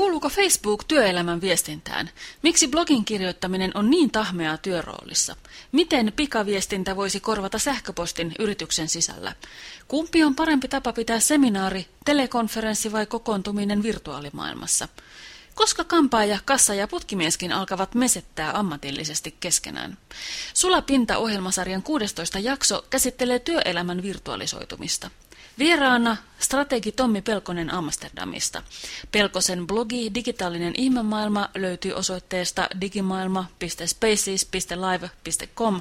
Kuuluuko Facebook työelämän viestintään? Miksi blogin kirjoittaminen on niin tahmeaa työroolissa? Miten pikaviestintä voisi korvata sähköpostin yrityksen sisällä? Kumpi on parempi tapa pitää seminaari, telekonferenssi vai kokoontuminen virtuaalimaailmassa? Koska kampaaja, kassa ja putkimieskin alkavat mesettää ammatillisesti keskenään. Sulapinta-ohjelmasarjan 16 jakso käsittelee työelämän virtualisoitumista. Vieraana strategi Tommi Pelkonen Amsterdamista. Pelkosen blogi Digitaalinen ihmemaailma löytyy osoitteesta digimaailma.spaces.live.com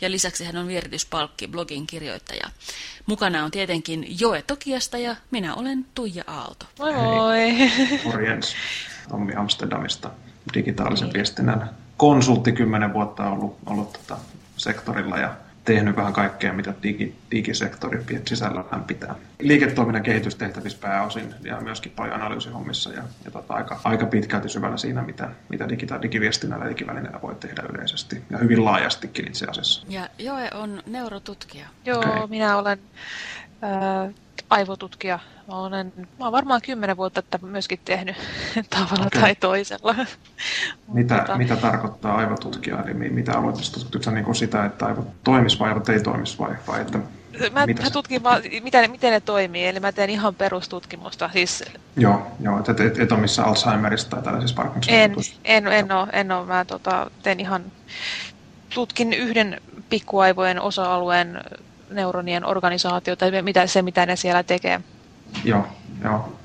ja lisäksi hän on vierityspalkki blogin kirjoittaja. Mukana on tietenkin Joe Tokiasta ja minä olen Tuija Aalto. Moi moi! Morjens. Tommi Amsterdamista digitaalisen viestinnän konsultti kymmenen vuotta ollut, ollut tota sektorilla ja tehnyt vähän kaikkea, mitä digi, digisektori sisällään pitää. Liiketoiminnan kehitystehtävissä pääosin ja myöskin paljon analyysihommissa ja, ja tota, aika, aika pitkälti syvällä siinä, mitä, mitä digita- digiviestinnällä ja digivälineellä voi tehdä yleisesti ja hyvin laajastikin itse asiassa. Ja Joe on neurotutkija. Joo, okay. minä olen äh, aivotutkija. Mä olen, mä olen varmaan kymmenen vuotta että myöskin tehnyt tavalla okay. tai toisella. Mitä, Mutta... mitä tarkoittaa aivotutkija? Eli mitä aloitteessa tutkitko niin sitä, että aivot toimisi vai aivot ei toimisi vai, vai että Mä, mä tutkin vaan, miten, miten ne toimii, eli mä teen ihan perustutkimusta. Siis... Joo, joo et, et, et ole missä Alzheimerista tai tällaisissa Parkinson En, en, en, ole, en ole. Mä tota, teen ihan, tutkin yhden pikkuaivojen osa-alueen neuronien organisaatiota mitä, se, mitä ne siellä tekee. Joo, joo.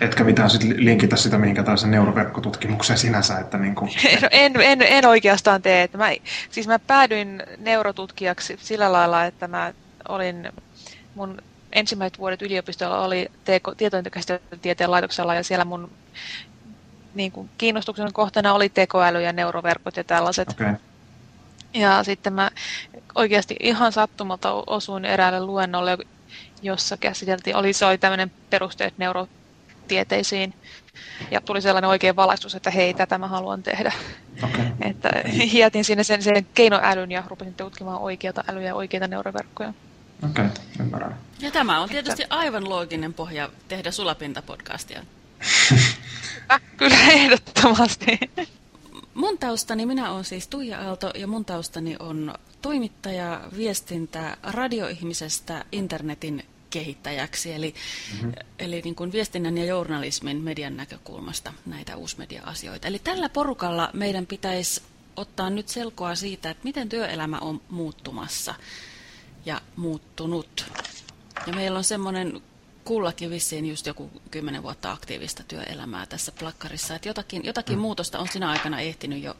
Etkä mitään sit linkitä sitä mihinkä tällaisen neuroverkkotutkimukseen sinänsä, että niin kuin... en, en, en, oikeastaan tee. Että mä, siis mä päädyin neurotutkijaksi sillä lailla, että mä olin mun ensimmäiset vuodet yliopistolla oli tietointokäsityötieteen laitoksella ja siellä mun niin kuin, kiinnostuksen kohteena oli tekoäly ja neuroverkot ja tällaiset. Okay. Ja sitten mä oikeasti ihan sattumalta osuin eräälle luennolle, jossa käsiteltiin, oli, se oli tämmöinen perusteet neurotieteisiin. Ja tuli sellainen oikein valaistus, että hei, tätä mä haluan tehdä. Okay. Että jätin sinne sen, sen keinoälyn ja rupesin tutkimaan oikeata älyä ja oikeita neuroverkkoja. Okei, okay, ymmärrän. Ja tämä on tietysti että... aivan looginen pohja tehdä sulapintapodcastia. Kyllä, ehdottomasti. Mun taustani, minä olen siis Tuija Aalto ja mun taustani on toimittaja, viestintä radioihmisestä internetin kehittäjäksi, eli, mm-hmm. eli niin kuin viestinnän ja journalismin median näkökulmasta näitä uusmedia-asioita. Eli tällä porukalla meidän pitäisi ottaa nyt selkoa siitä, että miten työelämä on muuttumassa ja muuttunut. Ja meillä on semmoinen kullakin vissiin just joku kymmenen vuotta aktiivista työelämää tässä plakkarissa. Että jotakin, jotakin mm. muutosta on sinä aikana ehtinyt jo,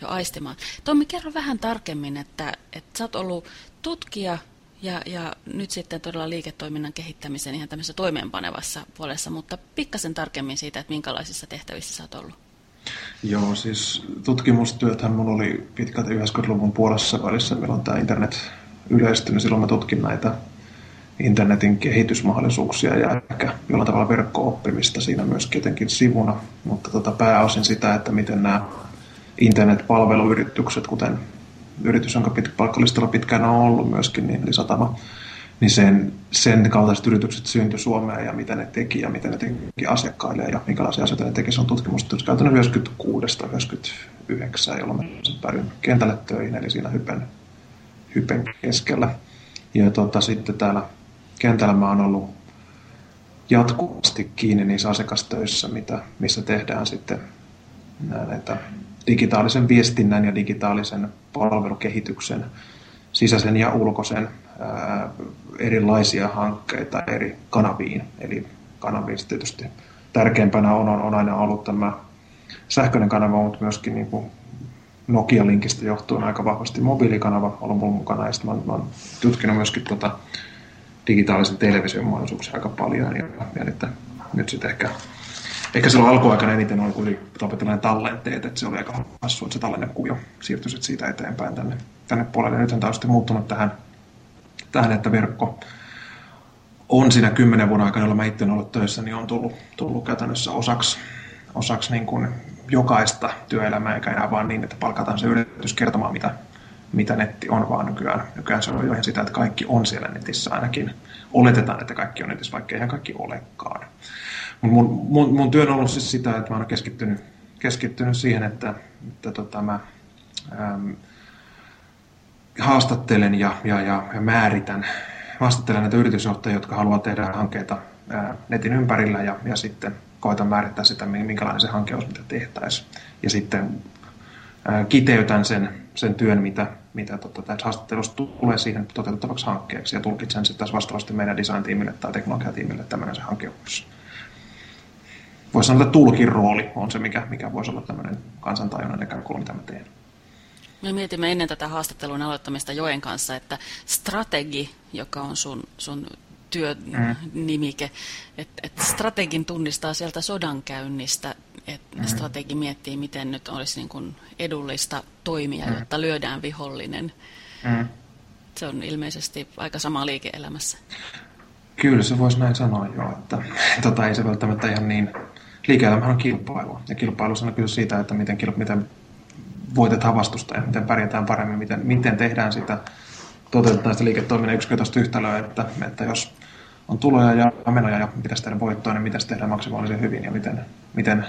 jo aistimaan. Tommi, kerro vähän tarkemmin, että, että sä oot ollut tutkija ja, ja nyt sitten todella liiketoiminnan kehittämisen ihan tämmöisessä toimeenpanevassa puolessa, mutta pikkasen tarkemmin siitä, että minkälaisissa tehtävissä sä oot ollut. Joo, siis tutkimustyöthän minulla oli pitkälti 90-luvun puolessa välissä, milloin tämä internet yleistyi, silloin mä tutkin näitä internetin kehitysmahdollisuuksia ja ehkä jollain tavalla verkko-oppimista siinä myös jotenkin sivuna, mutta tota, pääosin sitä, että miten nämä internetpalveluyritykset, kuten yritys, jonka pit, palkkalistalla pitkään on ollut myöskin, niin Lisatama, niin sen, sen kaltaiset yritykset syntyi Suomeen ja mitä ne teki ja mitä ne teki asiakkaille ja minkälaisia asioita ne teki. Se on tutkimusta käytännössä 96-99, jolloin mä päädyin kentälle töihin, eli siinä hypen, hypen keskellä. Ja tota, sitten täällä kentällä mä oon ollut jatkuvasti kiinni niissä asiakastöissä, mitä, missä tehdään sitten näitä digitaalisen viestinnän ja digitaalisen palvelukehityksen sisäisen ja ulkoisen ää, erilaisia hankkeita eri kanaviin. Eli kanavissa tietysti tärkeimpänä on, on, aina ollut tämä sähköinen kanava, mutta myöskin niin kuin Nokia-linkistä johtuen aika vahvasti mobiilikanava ollut mun mukana. Ja sitten mä, mä oon tutkinut myöskin tuota, digitaalisen television mahdollisuuksia aika paljon. Ja, ja että nyt sitten ehkä, ehkä silloin alkuaikana eniten oli kuitenkin tällainen tallenteet, että se oli aika hassu, että se tallennekuvio siirtyi sitten siitä eteenpäin tänne, tänne puolelle. Nyt tämä on sitten muuttunut tähän, tähän, että verkko on siinä kymmenen vuoden aikana, jolla mä itse ollut töissä, niin on tullut, tullut käytännössä osaksi, osaksi niin kuin jokaista työelämää, eikä enää vaan niin, että palkataan se yritys kertomaan, mitä mitä netti on, vaan nykyään, nykyään se on jo ihan sitä, että kaikki on siellä netissä ainakin. Oletetaan, että kaikki on netissä, vaikka eihän kaikki olekaan. mun, mun, mun työ on ollut siis sitä, että mä oon keskittynyt, keskittynyt siihen, että, että tota, mä ähm, haastattelen ja, ja, ja, ja määritän, haastattelen näitä yritysjohtajia, jotka haluaa tehdä hankkeita ää, netin ympärillä ja, ja sitten koitan määrittää sitä, minkälainen se hanke olisi, mitä tehtäisiin. Ja sitten ää, kiteytän sen, sen työn, mitä, mitä tota, tässä haastattelussa tulee siihen toteutettavaksi hankkeeksi ja tulkitsen sitten vastaavasti meidän design-tiimille tai teknologiatiimille, tämmöinen se hanke. Voisi sanoa, että tulkin rooli on se, mikä, mikä voisi olla tämmöinen kansantajunnan näkökulma, mitä mä teen. Me mietimme ennen tätä haastattelun aloittamista Joen kanssa, että strategi, joka on sun, sun työnimike, että et strategin tunnistaa sieltä sodankäynnistä, että mm. strategi miettii, miten nyt olisi niin kuin edullista toimia, mm. jotta lyödään vihollinen. Mm. Se on ilmeisesti aika sama liike-elämässä. Kyllä se voisi näin sanoa jo, että tota ei se välttämättä ihan niin... Liike-elämähän on kilpailu, ja kilpailussa on kyllä siitä, että miten, miten voitetaan vastusta ja miten pärjätään paremmin, miten, miten tehdään sitä, toteutetaan sitä liiketoiminnan yksinkertaista yhtälöä, että, että jos on tuloja ja menoja ja pitäisi tehdä voittoa, niin miten tehdään maksimaalisen hyvin ja miten, miten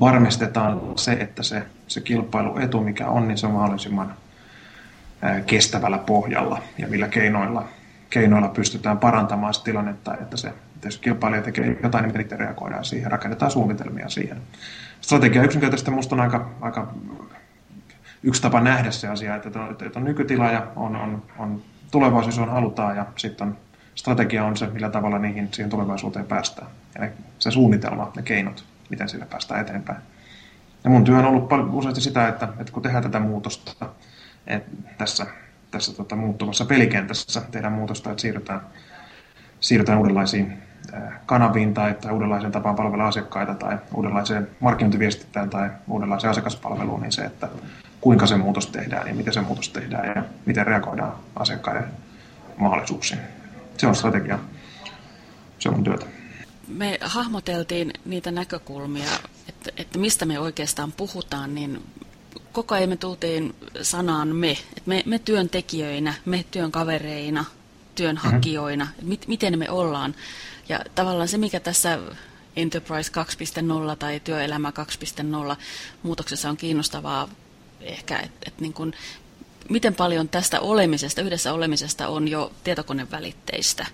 varmistetaan se, että se, se kilpailuetu, mikä on, niin se on mahdollisimman kestävällä pohjalla ja millä keinoilla, keinoilla pystytään parantamaan sitä tilannetta, että se, että jos kilpailija tekee jotain, niin miten reagoidaan siihen, rakennetaan suunnitelmia siihen. Strategia yksinkertaisesti minusta on aika, aika yksi tapa nähdä se asia, että on, että on nykytila ja on, on, on tulevaisuus, on halutaan ja sitten on strategia on se, millä tavalla niihin, siihen tulevaisuuteen päästään. Ja ne, se suunnitelma, ne keinot, miten sillä päästään eteenpäin. Ja mun työ on ollut useasti sitä, että, että kun tehdään tätä muutosta että tässä, tässä tota, muuttuvassa pelikentässä, tehdään muutosta, että siirrytään, siirrytään uudenlaisiin kanaviin tai, tai uudenlaiseen tapaan palvella asiakkaita tai uudenlaiseen markkinointiviestintään tai uudenlaiseen asiakaspalveluun, niin se, että kuinka se muutos tehdään ja miten se muutos tehdään ja miten reagoidaan asiakkaiden mahdollisuuksiin. Se on strategia. Se on työtä. Me hahmoteltiin niitä näkökulmia, että, että mistä me oikeastaan puhutaan, niin koko ajan me tultiin sanaan me. Että me, me työntekijöinä, me työnkavereina, työnhakijoina, mm-hmm. mit, miten me ollaan. Ja tavallaan se, mikä tässä Enterprise 2.0 tai työelämä 2.0 muutoksessa on kiinnostavaa ehkä, että et niin kun, miten paljon tästä olemisesta, yhdessä olemisesta on jo tietokonevälitteistä.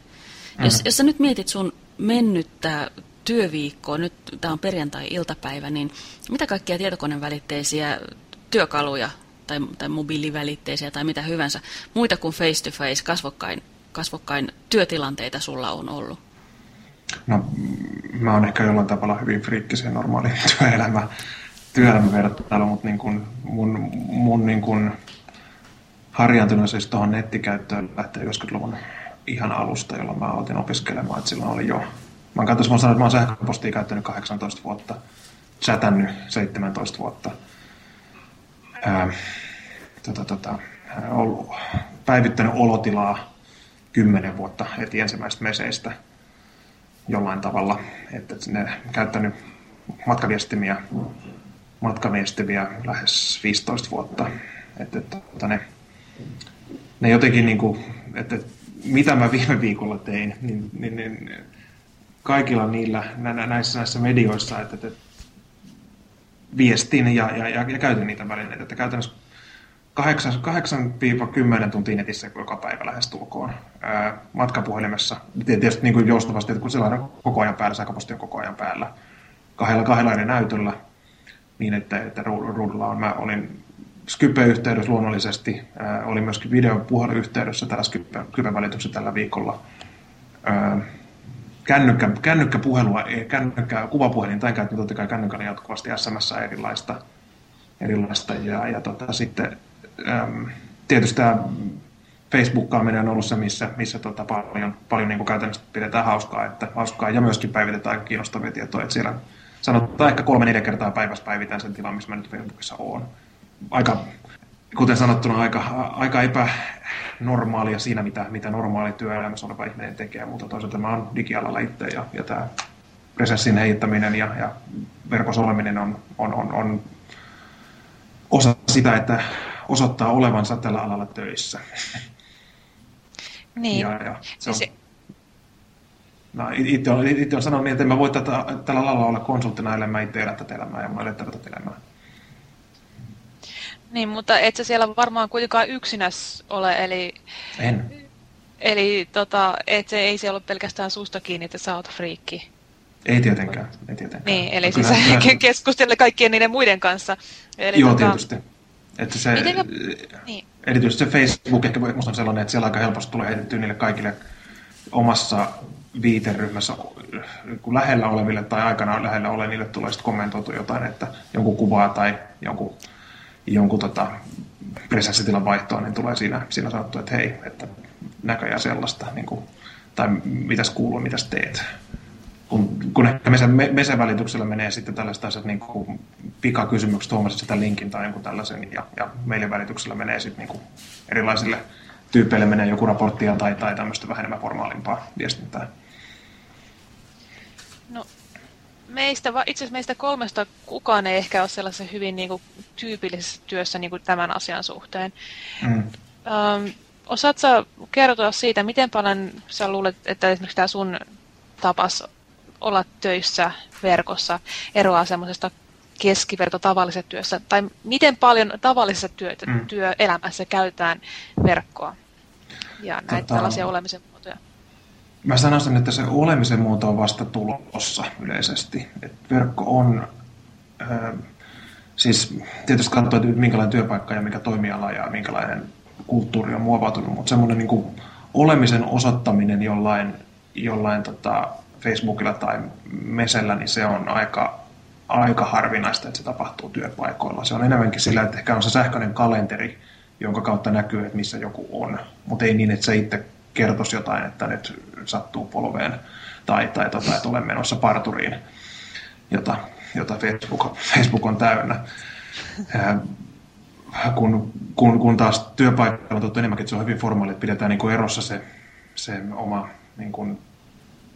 Mm. Jos, jos sä nyt mietit sun mennyttä työviikkoa, nyt tämä on perjantai-iltapäivä, niin mitä kaikkia tietokonevälitteisiä työkaluja tai, tai mobiilivälitteisiä tai mitä hyvänsä, muita kuin face-to-face, kasvokkain, kasvokkain työtilanteita sulla on ollut? No, mä oon ehkä jollain tavalla hyvin friikkisen normaali työelämä työelämän vertailla, mutta niin kuin mun, mun niin kuin harjaantunut siis tuohon nettikäyttöön lähtee 90-luvun ihan alusta, jolloin mä aloitin opiskelemaan, että silloin oli jo, mä oon katsoin, että mä oon sähköpostia käyttänyt 18 vuotta, chatannut 17 vuotta, ää, tota, tota, ollut, päivittänyt olotilaa 10 vuotta heti ensimmäistä meseistä jollain tavalla, että ne käyttänyt matkaviestimiä matkaviestimiä lähes 15 vuotta. Että, että, että ne, ne jotenkin, niin kuin, että mitä mä viime viikolla tein, niin, niin, niin kaikilla niillä näissä, näissä medioissa, että, että viestin ja, ja, ja, ja käytin niitä välineitä. Että käytännössä 8-10 tuntia netissä joka päivä lähes tulkoon matkapuhelimessa. Tietysti niin kuin joustavasti, että kun sellainen koko ajan päällä, sähköposti on koko ajan päällä, kahdella, kahdella eri näytöllä, niin, että, että ruudulla on. Mä olin Skype-yhteydessä luonnollisesti, äh, olin myöskin videopuheluyhteydessä tällä Skype-välityksessä tällä viikolla. Äh, kännykkä, kännykkäpuhelua, kännykkä, kuvapuhelin tai käytin totta kai kännykällä jatkuvasti SMS erilaista, erilaista ja, ja tota, sitten ähm, tietysti tämä Facebookkaaminen on ollut se, missä, missä tota paljon, paljon niin käytännössä pidetään hauskaa, että hauskaa ja myöskin päivitetään kiinnostavia tietoja, että siellä sanotaan ehkä kolme-neljä kertaa päivässä päivitän sen tilan, missä mä nyt Facebookissa oon. Aika, kuten sanottuna, aika, aika epänormaalia siinä, mitä, mitä normaali työelämässä oleva ihminen tekee, mutta toisaalta mä oon digialalla itse ja, ja tämä presenssin heittäminen ja, ja verkossa oleminen on, on, on, on osa sitä, että osoittaa olevansa tällä alalla töissä. Niin. Ja, ja se on... Mä itse olen, itse olen sanonut niin, että en mä voi tätä, tällä lailla olla konsulttina, ellei mä itse elä tätä elämää ja mä elän tätä elämää. Niin, mutta et sä siellä varmaan kuitenkaan yksinäs ole, eli... En. Eli tota, et se ei se ollut pelkästään susta kiinni, että sä oot friikki. Ei tietenkään, ei tietenkään. Niin, eli siis kyllähän... keskustella kaikkien niiden muiden kanssa. Eli Joo, tota... tietysti. Että se, Mitenkä... niin. Erityisesti se Facebook ehkä on sellainen, että siellä aika helposti tulee heitettyä niille kaikille omassa viiteryhmässä kun lähellä oleville tai aikana lähellä ole, niille tulee sitten kommentoitu jotain, että jonkun kuvaa tai jonkun, jonkun tota, presenssitilan vaihtoa, niin tulee siinä, siinä sanottu, että hei, että näköjään sellaista, niin kuin, tai mitäs kuuluu, mitäs teet. Kun, kun ehkä mesen, mesen välityksellä menee sitten tällaiset niin kuin pikakysymykset, huomasit sitä linkin tai jonkun tällaisen, ja, ja meidän välityksellä menee sitten niin kuin erilaisille tyypeille menee joku raporttia tai, tai tämmöistä vähän enemmän formaalimpaa viestintää. No, meistä, itse asiassa meistä kolmesta kukaan ei ehkä ole sellaisen hyvin niin kuin, tyypillisessä työssä niin kuin tämän asian suhteen. Mm. Ähm, osaatko kertoa siitä, miten paljon sä luulet, että esimerkiksi tämä sun tapas olla töissä verkossa eroaa semmoisesta keskiverto tavallisessa työssä, tai miten paljon tavallisessa työ, mm. työelämässä käytetään verkkoa ja näitä tota, tällaisia olemisen? Mä sanoisin, että se olemisen muoto on vasta tulossa yleisesti. Et verkko on, äh, siis tietysti katsoo, että minkälainen työpaikka ja mikä toimiala ja minkälainen kulttuuri on muovautunut, mutta semmoinen niin olemisen osoittaminen jollain, jollain tota Facebookilla tai Mesellä, niin se on aika, aika harvinaista, että se tapahtuu työpaikoilla. Se on enemmänkin sillä, että ehkä on se sähköinen kalenteri, jonka kautta näkyy, että missä joku on, mutta ei niin, että se itse kertoisi jotain, että nyt sattuu polveen tai, tai tota, että olen menossa parturiin, jota, jota Facebook, Facebook on täynnä. kun, kun, kun taas työpaikalla on tuttu enemmänkin, että se on hyvin formaali, että pidetään niin kuin erossa se, se oma niin kuin,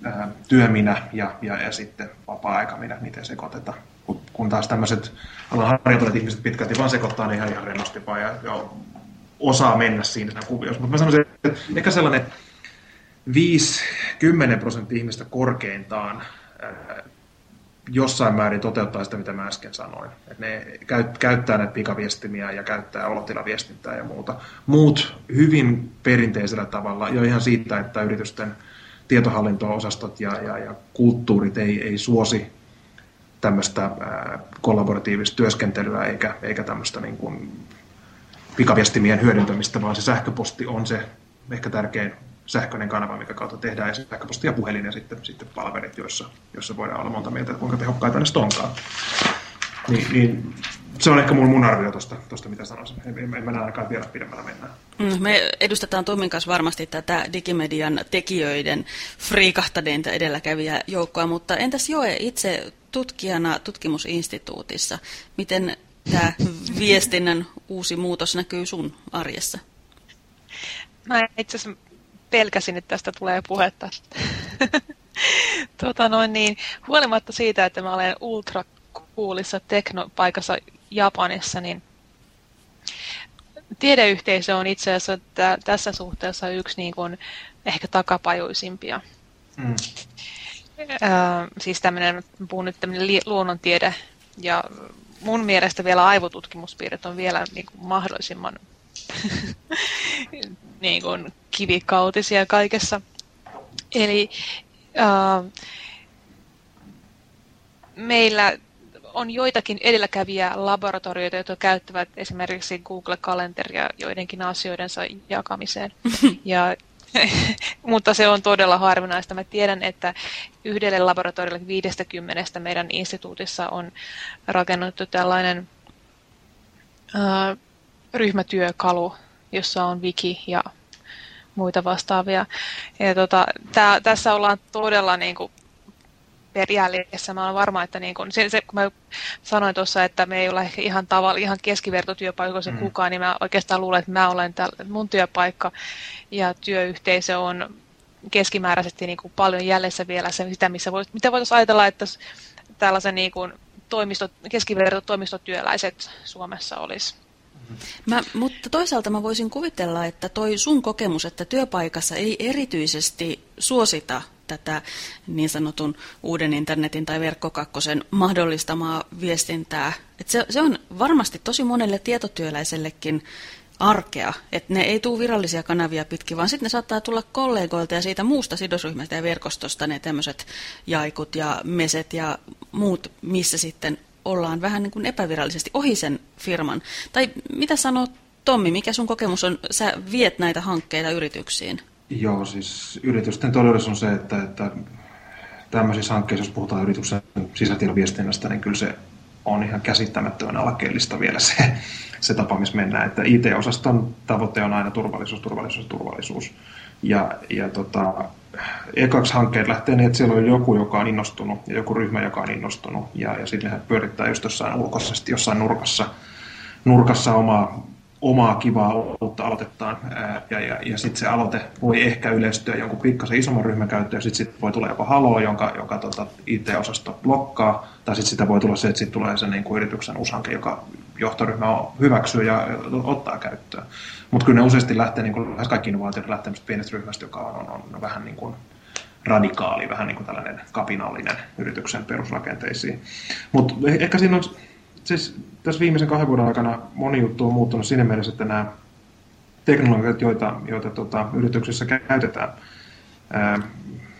ää, työminä ja, ja, ja sitten vapaa-aika minä, miten sekoitetaan. Kun, kun taas tämmöiset ollaan harjoitelleet ihmiset pitkälti vaan sekoittaa niin ihan, ihan rennosti vaan ja, ja osaa mennä siinä kuviossa. Mutta mä sanoisin, että ehkä sellainen 5-10 prosenttia ihmistä korkeintaan ää, jossain määrin toteuttaa sitä, mitä mä äsken sanoin. Et ne käyttää näitä pikaviestimiä ja käyttää olotilaviestintää ja muuta. Muut hyvin perinteisellä tavalla, jo ihan siitä, että yritysten tietohallinto-osastot ja, ja, ja kulttuurit ei, ei suosi tämmöistä ää, kollaboratiivista työskentelyä eikä, eikä tämmöistä niin kuin pikaviestimien hyödyntämistä, vaan se sähköposti on se ehkä tärkein sähköinen kanava, mikä kautta tehdään, ja sähköposti ja puhelin ja sitten, sitten palvelut, joissa, joissa voidaan olla monta mieltä, että kuinka tehokkaita ne onkaan. Niin, niin se on ehkä mun, mun arvio tuosta, mitä sanoisin. En, en, en mennä ainakaan vielä pidemmällä mennään. Mm, me edustetaan Tommin kanssa varmasti tätä digimedian tekijöiden friikahtaneita edelläkävijä joukkoa, mutta entäs Joe itse tutkijana tutkimusinstituutissa, miten tämä viestinnän uusi muutos näkyy sun arjessa? Mä itse asiassa pelkäsin, että tästä tulee puhetta. tota noin niin, huolimatta siitä, että mä olen ultra kuulissa teknopaikassa Japanissa, niin tiedeyhteisö on itse asiassa tässä suhteessa yksi niin kuin ehkä takapajuisimpia. Mm. Äh, siis tämmöinen, puhun nyt tämmöinen luonnontiede ja mun mielestä vielä aivotutkimuspiirit on vielä niin kuin mahdollisimman niin kuin kivikautisia kaikessa. Eli äh, meillä on joitakin edelläkävijä laboratorioita, jotka käyttävät esimerkiksi Google-kalenteria joidenkin asioidensa jakamiseen. ja, mutta se on todella harvinaista. Mä tiedän, että yhdelle laboratoriolle 50 meidän instituutissa on rakennettu tällainen äh, ryhmätyökalu, jossa on wiki ja muita vastaavia. Ja tota, tää, tässä ollaan todella niin kuin, jäljessä. Mä olen varma, että niin kun, se, se, kun mä sanoin tuossa, että me ei ole ehkä ihan, tavalla, ihan keskivertotyöpaikoissa mm. kukaan, niin mä oikeastaan luulen, että mä olen täl, mun työpaikka ja työyhteisö on keskimääräisesti niin kuin paljon jäljessä vielä se, sitä, missä vois, mitä voitaisiin ajatella, että tällaisen niin kuin toimistot, keskivertotoimistotyöläiset Suomessa olisi. Mä, mutta toisaalta mä voisin kuvitella, että toi sun kokemus, että työpaikassa ei erityisesti suosita tätä niin sanotun uuden internetin tai verkkokakkosen mahdollistamaa viestintää. Et se, se on varmasti tosi monelle tietotyöläisellekin arkea, että ne ei tule virallisia kanavia pitkin, vaan sitten ne saattaa tulla kollegoilta ja siitä muusta sidosryhmästä ja verkostosta ne tämmöiset jaikut ja meset ja muut, missä sitten ollaan vähän niin kuin epävirallisesti ohi sen firman. Tai mitä sanot Tommi, mikä sun kokemus on, sä viet näitä hankkeita yrityksiin? Joo, siis yritysten todellisuus on se, että, että tämmöisissä hankkeissa, jos puhutaan yrityksen sisätietoviestinnästä, niin kyllä se on ihan käsittämättömän alkeellista vielä se, se tapa, missä mennään. Että IT-osaston tavoite on aina turvallisuus, turvallisuus, turvallisuus. Ja, ja tota, ekaksi hankkeet lähtee niin, että siellä on joku, joka on innostunut ja joku ryhmä, joka on innostunut. Ja, ja sitten he pyörittää just jossain ulkoisesti, jossain nurkassa, nurkassa omaa omaa kivaa uutta aloitettaan. Ja, ja, ja sitten se aloite voi ehkä yleistyä jonkun pikkasen isomman ryhmän käyttöön, sitten sit voi tulla jopa halo, jonka, jonka tota, IT-osasto blokkaa, tai sitten sitä voi tulla se, että sitten tulee se niin kuin yrityksen ushanke, joka johtoryhmä hyväksyy ja ottaa käyttöön. Mutta kyllä ne useasti lähtee, niin kuin lähes kaikki innovaatiot lähtee pienestä ryhmästä, joka on, on, on vähän niin kuin radikaali, vähän niin kuin tällainen kapinallinen yrityksen perusrakenteisiin. Mutta ehkä siinä on siis tässä viimeisen kahden vuoden aikana moni juttu on muuttunut siinä mielessä, että nämä teknologiat, joita, joita tota, yrityksissä käytetään, ää,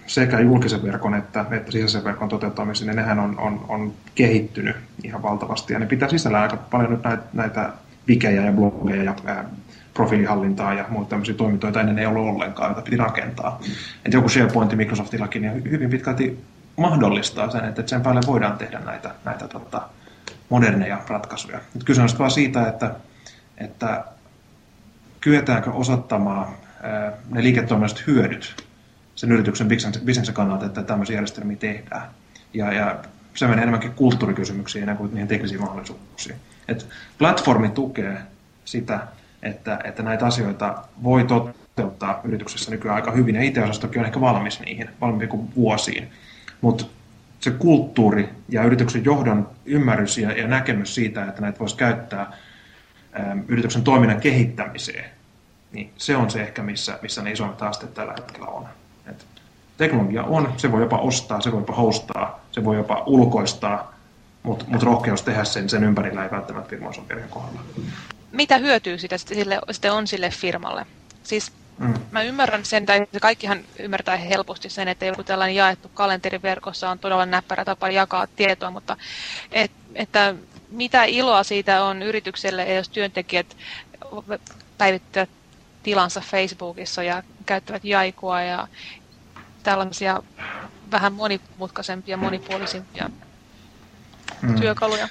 sekä julkisen verkon että, että sisäisen verkon toteuttamisen, niin nehän on, on, on kehittynyt ihan valtavasti. Ja ne pitää sisällä aika paljon nyt näitä, näitä vikejä ja blogeja ja ää, profiilihallintaa ja muita tämmöisiä toimintoja, joita ennen ei ollut ollenkaan, joita piti rakentaa. Et joku SharePoint Microsoftillakin niin hyvin pitkälti mahdollistaa sen, että sen päälle voidaan tehdä näitä, näitä tota, moderneja ratkaisuja. Nyt kyse on vaan siitä, että, että kyetäänkö osoittamaan ne liiketoiminnalliset hyödyt sen yrityksen bisneksen kannalta, että tämmöisiä järjestelmiä tehdään. Ja, ja se menee enemmänkin kulttuurikysymyksiin enemmän kuin niihin teknisiin mahdollisuuksiin. Et platformi tukee sitä, että, että näitä asioita voi toteuttaa yrityksessä nykyään aika hyvin, ja IT-osastokin on ehkä valmis niihin, valmiimpi kuin vuosiin. Mutta se kulttuuri ja yrityksen johdon ymmärrys ja, ja näkemys siitä, että näitä voisi käyttää äm, yrityksen toiminnan kehittämiseen, niin se on se ehkä, missä, missä ne isoimmat haasteet tällä hetkellä on. Et teknologia on, se voi jopa ostaa, se voi jopa hostaa, se voi jopa ulkoistaa, mutta mut rohkeus tehdä sen, sen ympärillä ei välttämättä perheen kohdalla. Mitä hyötyy sitä sitten on sille firmalle? Siis Mm. Mä ymmärrän sen, tai kaikkihan ymmärtää helposti sen, että joku tällainen jaettu kalenteri verkossa on todella näppärä tapa jakaa tietoa, mutta et, että mitä iloa siitä on yritykselle, jos työntekijät päivittävät tilansa Facebookissa ja käyttävät jaikua ja tällaisia vähän monimutkaisempia, monipuolisimpia mm. työkaluja.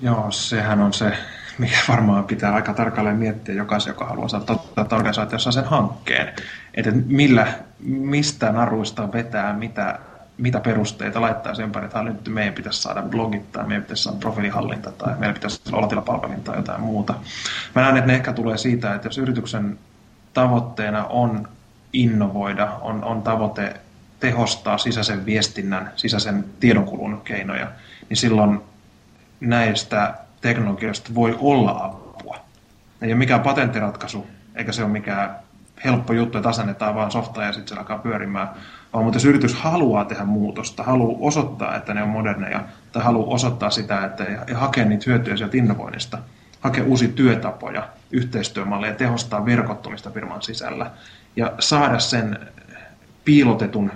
Joo, sehän on se mikä varmaan pitää aika tarkalleen miettiä jokaisen, joka haluaa saada toteuttaa organisaatiossa sen hankkeen. Että millä, mistä naruista vetää, mitä, mitä perusteita laittaa sen ympäri, että nyt meidän pitäisi saada blogit tai meidän pitäisi saada profiilihallinta tai meidän pitäisi olla tilapalvelin tai jotain muuta. Mä näen, että ne ehkä tulee siitä, että jos yrityksen tavoitteena on innovoida, on, on tavoite tehostaa sisäisen viestinnän, sisäisen tiedonkulun keinoja, niin silloin näistä teknologiasta voi olla apua. Ei ole mikään patenttiratkaisu, eikä se ole mikään helppo juttu, että asennetaan vaan softaa ja sitten se alkaa pyörimään. Vaan mutta jos yritys haluaa tehdä muutosta, haluaa osoittaa, että ne on moderneja, tai haluaa osoittaa sitä, että ja hakea niitä hyötyjä sieltä innovoinnista, hakea uusia työtapoja, yhteistyömalleja, tehostaa verkottumista firman sisällä ja saada sen piilotetun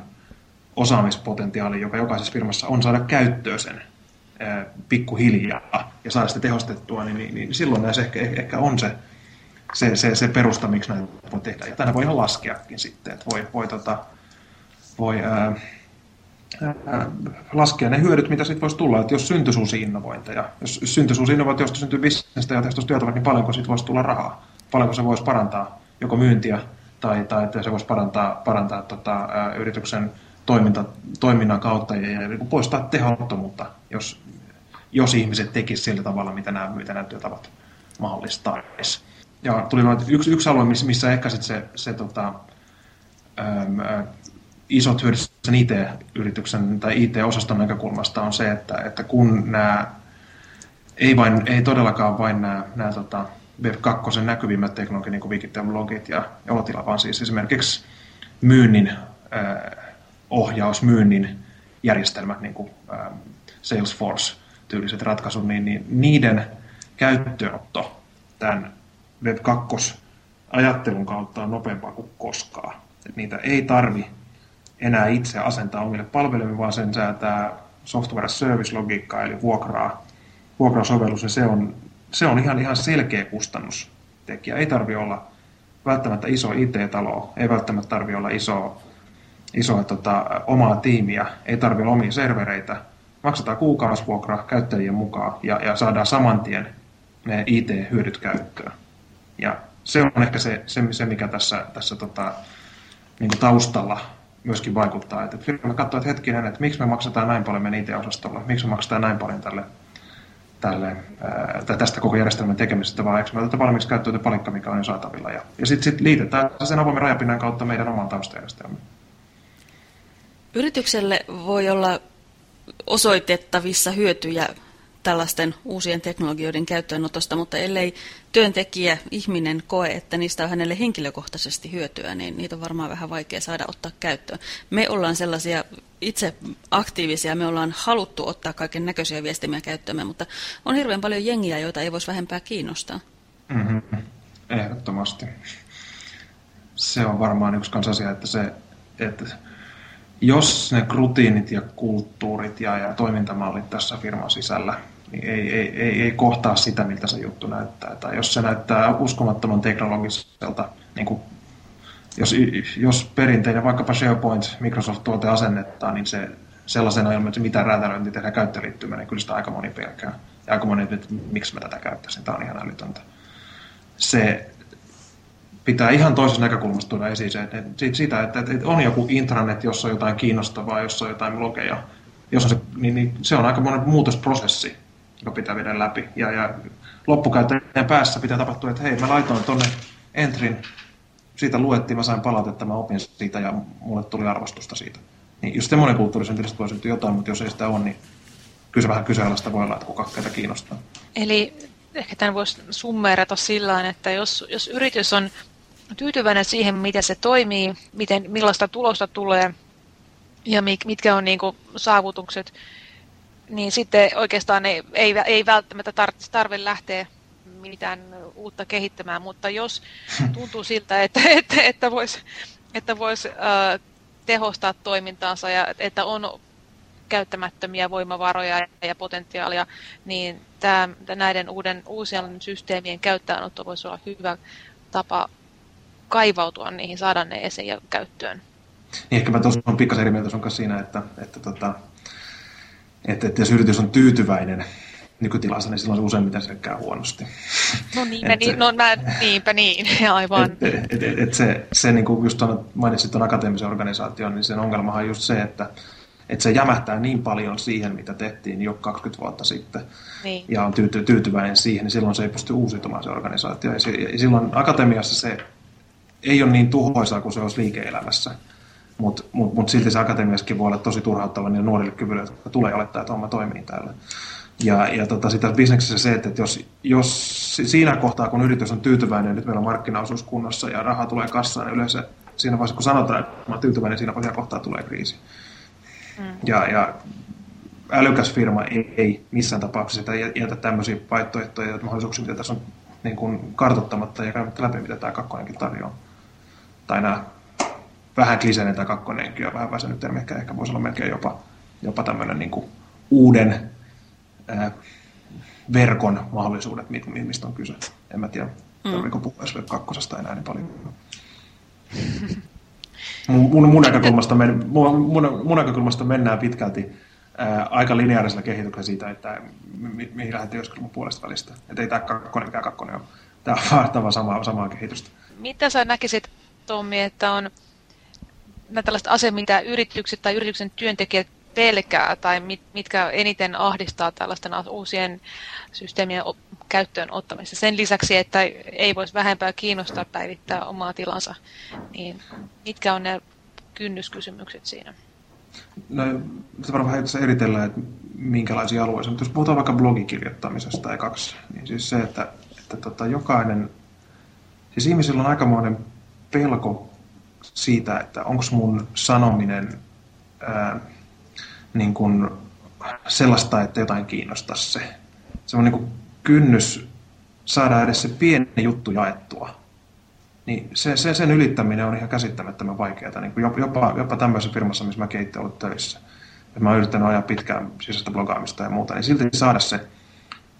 osaamispotentiaali, joka jokaisessa firmassa on, saada käyttöön sen pikkuhiljaa ja saada sitä tehostettua, niin, niin, niin silloin näissä ehkä, ehkä on se, se, se, se perusta, miksi näin voi tehdä. Ja tänä voi ihan laskeakin sitten, että voi, voi, tota, voi ää, ää, laskea ne hyödyt, mitä sitten voisi tulla, että jos syntyisi uusia innovointeja, jos syntyisi uusia innovointeja, syntyy bisnestä ja työtä, niin paljonko siitä voisi tulla rahaa, paljonko se voisi parantaa joko myyntiä tai, tai että se voisi parantaa, parantaa tota, ää, yrityksen toiminta, toiminnan kautta ja, ja niin poistaa tehottomuutta, jos, jos ihmiset tekisivät sillä tavalla, mitä nämä, mitä nämä työtavat mahdollistaisi. Ja tuli yksi, yksi alue, missä, ehkä sit se, se tota, äm, isot hyödyt sen IT-yrityksen tai IT-osaston näkökulmasta on se, että, että kun nämä, ei, vain, ei todellakaan vain nämä, nämä tota, Web2 näkyvimmät teknologiat, niin kuin ja blogit ja Olotila, vaan siis esimerkiksi myynnin ää, ohjausmyynnin järjestelmät, niin kuin Salesforce-tyyliset ratkaisut, niin, niin niiden käyttöönotto tämän Web 2 ajattelun kautta on nopeampaa kuin koskaan. Et niitä ei tarvi enää itse asentaa omille palveluille, vaan sen säätää software service logiikkaa, eli vuokraa, vuokrasovellus, ja se on, se on ihan, ihan selkeä kustannustekijä. Ei tarvi olla välttämättä iso IT-talo, ei välttämättä tarvi olla iso, iso tota, omaa tiimiä, ei tarvi olla omia servereitä. Maksetaan kuukausivuokra käyttäjien mukaan ja, ja saadaan saman tien ne IT-hyödyt käyttöön. Ja se on ehkä se, se, se mikä tässä, tässä tota, niin kuin taustalla myöskin vaikuttaa. Että firma katsoo, että hetkinen, että miksi me maksetaan näin paljon meidän IT-osastolla, miksi me maksetaan näin paljon tälle, tälle ää, tästä koko järjestelmän tekemisestä, vaan eikö me oteta valmiiksi käyttöön palikka, mikä on jo saatavilla. Ja, ja sitten sit liitetään sen avoimen rajapinnan kautta meidän omaan taustajärjestelmään. Yritykselle voi olla osoitettavissa hyötyjä tällaisten uusien teknologioiden käyttöönotosta, mutta ellei työntekijä, ihminen koe, että niistä on hänelle henkilökohtaisesti hyötyä, niin niitä on varmaan vähän vaikea saada ottaa käyttöön. Me ollaan sellaisia itse aktiivisia, me ollaan haluttu ottaa kaiken näköisiä viestimiä käyttöömme, mutta on hirveän paljon jengiä, joita ei voisi vähempää kiinnostaa. Mm-hmm. Ehdottomasti. Se on varmaan yksi kans asia, että se, että jos ne rutiinit ja kulttuurit ja, ja toimintamallit tässä firman sisällä niin ei, ei, ei, ei kohtaa sitä, miltä se juttu näyttää. Tai jos se näyttää uskomattoman teknologiselta, niin kuin jos, jos perinteinen vaikkapa SharePoint Microsoft-tuote asennetaan, niin se sellaisena ilman, että mitä räätälöinti tehdään käyttöliittymä, niin kyllä sitä aika moni pelkää. Ja aika moni, että miksi mä tätä käyttäisin, tämä on ihan älytöntä. Se pitää ihan toisesta näkökulmasta tuoda esiin se, että siitä, että, että on joku intranet, jossa on jotain kiinnostavaa, jossa on jotain blogeja, jos on se, niin, niin se on aika monen muutosprosessi, joka pitää viedä läpi. Ja, ja loppukäyttäjän päässä pitää tapahtua, että hei, mä laitoin tuonne entrin, siitä luettiin, mä sain palautetta, mä opin siitä ja mulle tuli arvostusta siitä. Niin just semmoinen kulttuuri sen voi syntyä jotain, mutta jos ei sitä ole, niin kyllä se vähän kyseenalaista voi olla, että kuka ketä kiinnostaa. Eli ehkä tämän voisi summeerata sillä että jos, jos yritys on tyytyväinen siihen, miten se toimii, miten, millaista tulosta tulee ja mitkä on niin kuin, saavutukset, niin sitten oikeastaan ei, ei, ei välttämättä tarvitse tarve lähteä mitään uutta kehittämään, mutta jos tuntuu siltä, että, että, että voisi että vois, äh, tehostaa toimintaansa ja että on käyttämättömiä voimavaroja ja potentiaalia, niin tämä, näiden uuden, uusien systeemien käyttäjänotto voisi olla hyvä tapa kaivautua niihin, saada ne esiin ja käyttöön. Niin ehkä mä tuossa on pikkasen eri mieltä sun kanssa siinä, että, että, tota, että, että jos yritys on tyytyväinen nykytilassa, niin silloin se useimmiten se käy huonosti. No niinpä, et, niin, no mä, niinpä niin, aivan. Et, et, et, et se, se niin kuin just tuon, mainitsit tuon akateemisen organisaation, niin sen ongelmahan on just se, että, että se jämähtää niin paljon siihen, mitä tehtiin jo 20 vuotta sitten, niin. ja on tyyty, tyytyväinen siihen, niin silloin se ei pysty uusiutumaan se organisaatio. Ja, se, ja silloin akatemiassa se ei ole niin tuhoisaa kuin se olisi liike-elämässä. Mutta mut, mut silti se akatemiaskin voi olla tosi turhauttava niille nuorille kyvyille, jotka tulee olettaa, että homma toimii täällä. Ja, ja tota, sitä bisneksessä se, että jos, jos siinä kohtaa, kun yritys on tyytyväinen, nyt meillä on markkinaosuus kunnossa ja raha tulee kassaan, niin yleensä siinä vaiheessa, kun sanotaan, että mä olen tyytyväinen, siinä kohtaa tulee kriisi. Mm. Ja, ja älykäs firma ei, ei missään tapauksessa sitä jätä tämmöisiä vaihtoehtoja ja mahdollisuuksia, mitä tässä on niin kuin kartottamatta ja käymättä läpi, mitä tämä kakkonenkin tarjoaa. Tai nämä vähän kliseinen tämä kakkonenkin ja vähän väsynyt termi, ehkä, ehkä voisi olla melkein jopa, jopa tämmöinen niin uuden ää, verkon mahdollisuudet, mistä on kyse. En mä tiedä, mm. tarvitseeko puhua web kakkosesta enää niin paljon. mun, mun, näkökulmasta men, mun, mun, mun näkökulmasta mennään pitkälti ää, aika lineaarisella kehityksellä siitä, että mi, mihin lähdettiin joskus mun puolesta välistä. Että ei tämä kakkonen mikään kakkonen ole. Tämä on vaan samaa, samaa kehitystä. Mitä sä näkisit, Tommi, että on nämä tällaiset asiat, mitä yritykset tai yrityksen työntekijät pelkää tai mit, mitkä eniten ahdistaa tällaisten uusien systeemien käyttöön ottamista. Sen lisäksi, että ei voisi vähempää kiinnostaa päivittää omaa tilansa, niin mitkä on ne kynnyskysymykset siinä? No, se varmaan itse eritellään, että minkälaisia alueita. Mutta jos puhutaan vaikka blogikirjoittamisesta kaksi, niin siis se, että, että tota, jokainen, siis ihmisillä on aikamoinen pelko siitä, että onko mun sanominen ää, niin kuin sellaista, että jotain kiinnostaisi se. Se on niin kuin kynnys saada edes se pieni juttu jaettua. Niin se, se, sen ylittäminen on ihan käsittämättömän vaikeaa. Niin jopa, jopa tämmöisessä firmassa, missä mä itse ollut töissä. Ja mä oon yrittänyt ajaa pitkään sisäistä blogaamista ja muuta, niin silti saada se,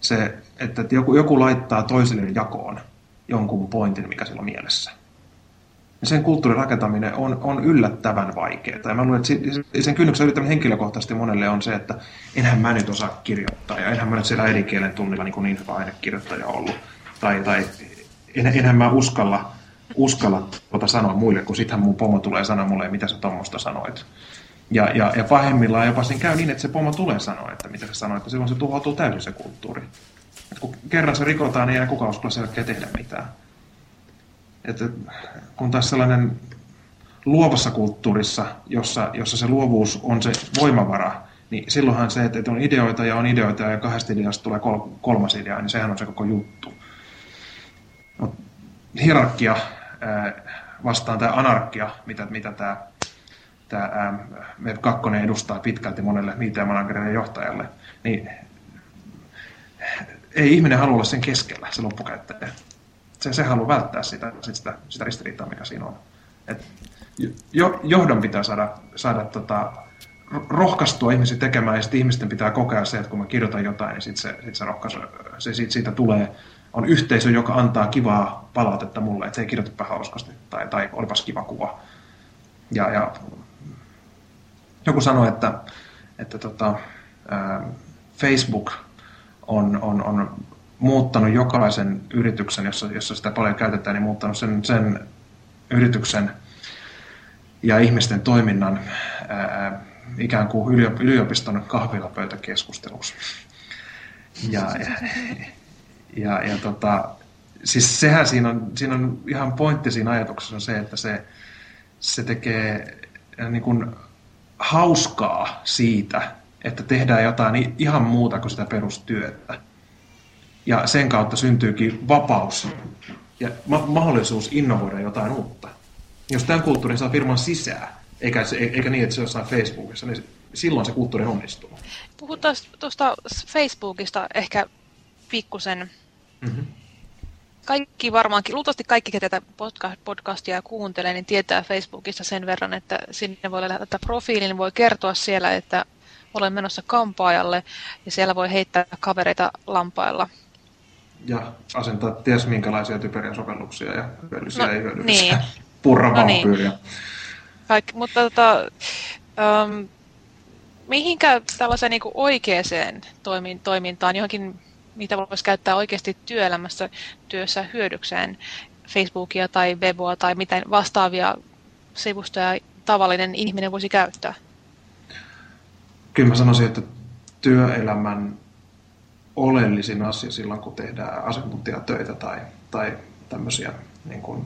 se että joku, joku laittaa toiselle jakoon jonkun pointin, mikä sillä on mielessä niin sen kulttuurin rakentaminen on, on yllättävän vaikeaa. Ja mä luulen, että sen kynnyksen ylittäminen henkilökohtaisesti monelle on se, että enhän mä nyt osaa kirjoittaa, ja enhän mä nyt siellä äidinkielen tunnilla niin, niin hyvä ainekirjoittaja ollut. Tai, tai en, enhän mä uskalla, uskalla tuota sanoa muille, kun sittenhän mun pomo tulee sanoa mulle, mitä sä tuommoista sanoit. Ja, ja, ja pahimmillaan jopa siinä käy niin, että se pomo tulee sanoa, että mitä sä sanoit, ja silloin se tuhoutuu täysin se kulttuuri. Et kun kerran se rikotaan, niin ei kukaan uskalla sen tehdä mitään. Että kun taas sellainen luovassa kulttuurissa, jossa, jossa se luovuus on se voimavara, niin silloinhan se, että on ideoita ja on ideoita ja kahdesta ideasta tulee kol, kolmas idea, niin sehän on se koko juttu. No, hierarkia vastaan tämä anarkia, mitä, mitä tämä, tämä Web2 edustaa pitkälti monelle media johtajalle, niin ei ihminen halua olla sen keskellä, se loppukäyttäjä se, se haluaa välttää sitä, sitä, sitä ristiriitaa, mikä siinä on. Et jo, johdon pitää saada, saada tota, rohkaistua ihmisiä tekemään, ja sitten ihmisten pitää kokea se, että kun mä kirjoitan jotain, niin sitten se, sit se, rohkaisu, se siitä, siitä tulee, on yhteisö, joka antaa kivaa palautetta mulle, että ei kirjoita hauskasti, tai, tai olipas kiva kuva. Ja, ja joku sanoi, että, että tota, Facebook on, on, on muuttanut jokaisen yrityksen, jossa, jossa sitä paljon käytetään, niin muuttanut sen, sen yrityksen ja ihmisten toiminnan ää, ikään kuin yliopiston kahvilapöytäkeskusteluksi. Ja, ja, ja, ja tota, siis sehän siinä on, siinä on ihan pointti siinä ajatuksessa on se, että se, se tekee niin kuin hauskaa siitä, että tehdään jotain ihan muuta kuin sitä perustyötä ja sen kautta syntyykin vapaus ja ma- mahdollisuus innovoida jotain uutta. Jos tämän kulttuurin saa firman sisään, eikä, eikä niin, että se jossain Facebookissa, niin silloin se kulttuuri onnistuu. Puhutaan tuosta Facebookista ehkä pikkusen. Mm-hmm. Kaikki varmaankin, luultavasti kaikki, ketä tätä podcastia kuuntelee, niin tietää Facebookista sen verran, että sinne voi lähettää profiilin, voi kertoa siellä, että olen menossa kampaajalle ja siellä voi heittää kavereita lampailla ja asentaa ties minkälaisia typeriä sovelluksia ja hyödyllisiä no, ja hyödyllisiä. Niin. Purra no niin. Kaikki, mutta tota, um, mihinkä tällaiseen niin oikeaan toimintaan, johonkin, mitä voisi käyttää oikeasti työelämässä työssä hyödykseen, Facebookia tai Weboa tai mitä vastaavia sivustoja tavallinen ihminen voisi käyttää? Kyllä mä sanoisin, että työelämän oleellisin asia silloin, kun tehdään asiantuntijatöitä tai, tai tämmöisiä, niin, kuin,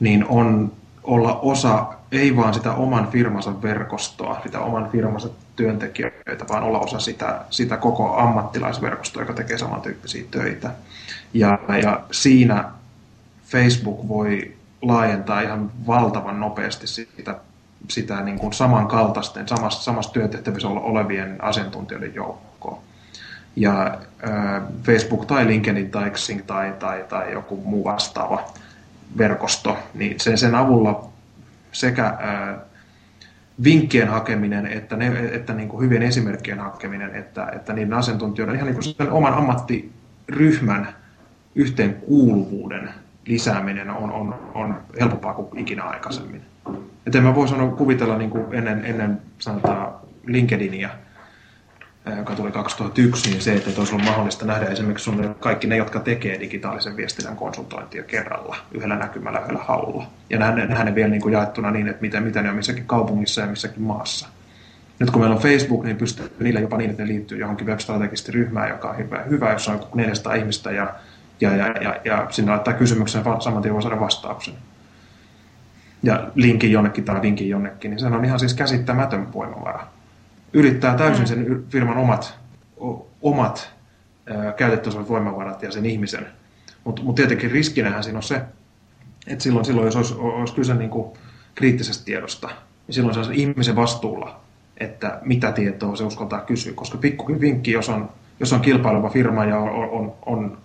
niin on olla osa ei vaan sitä oman firmansa verkostoa, sitä oman firmansa työntekijöitä, vaan olla osa sitä, sitä koko ammattilaisverkostoa, joka tekee samantyyppisiä töitä. Ja, ja siinä Facebook voi laajentaa ihan valtavan nopeasti sitä, sitä niin kuin samankaltaisten, samassa, samassa työtehtävissä olevien asiantuntijoiden joukkoa ja äh, Facebook tai LinkedIn tai Xing tai, tai, tai joku muu vastaava verkosto, niin sen, sen avulla sekä äh, vinkkien hakeminen, että, ne, että niin kuin hyvien esimerkkien hakeminen, että, että niiden asiantuntijoiden ihan niin kuin sen oman ammattiryhmän yhteenkuuluvuuden lisääminen on, on, on helpompaa kuin ikinä aikaisemmin. Että mä voi sanoa, kuvitella niin kuin ennen, ennen sanotaan LinkedInia, joka tuli 2001, niin se, että olisi ollut mahdollista nähdä esimerkiksi kaikki ne, jotka tekee digitaalisen viestinnän konsultointia kerralla, yhdellä näkymällä, yhdellä haulla. Ja nähdä, nähdä ne vielä niin kuin jaettuna niin, että miten, miten ne on missäkin kaupungissa ja missäkin maassa. Nyt kun meillä on Facebook, niin pystyy niillä jopa niin, että ne liittyy johonkin webstrategisesti ryhmään, joka on hirveän hyvä, jossa on 400 ihmistä ja, ja, ja, ja, ja sinne laittaa kysymyksen ja saman tien voi saada vastauksen. Ja linkin jonnekin tai vinkin jonnekin, niin se on ihan siis käsittämätön voimavara ylittää täysin mm. sen firman omat, omat käytettävät voimavarat ja sen ihmisen. Mutta mut tietenkin riskinähän siinä on se, että silloin, silloin jos olisi, olisi kyse niin kuin kriittisestä tiedosta, niin silloin se on ihmisen vastuulla, että mitä tietoa se uskaltaa kysyä. Koska pikkukin vinkki, jos on, jos on kilpaileva firma ja on, on, on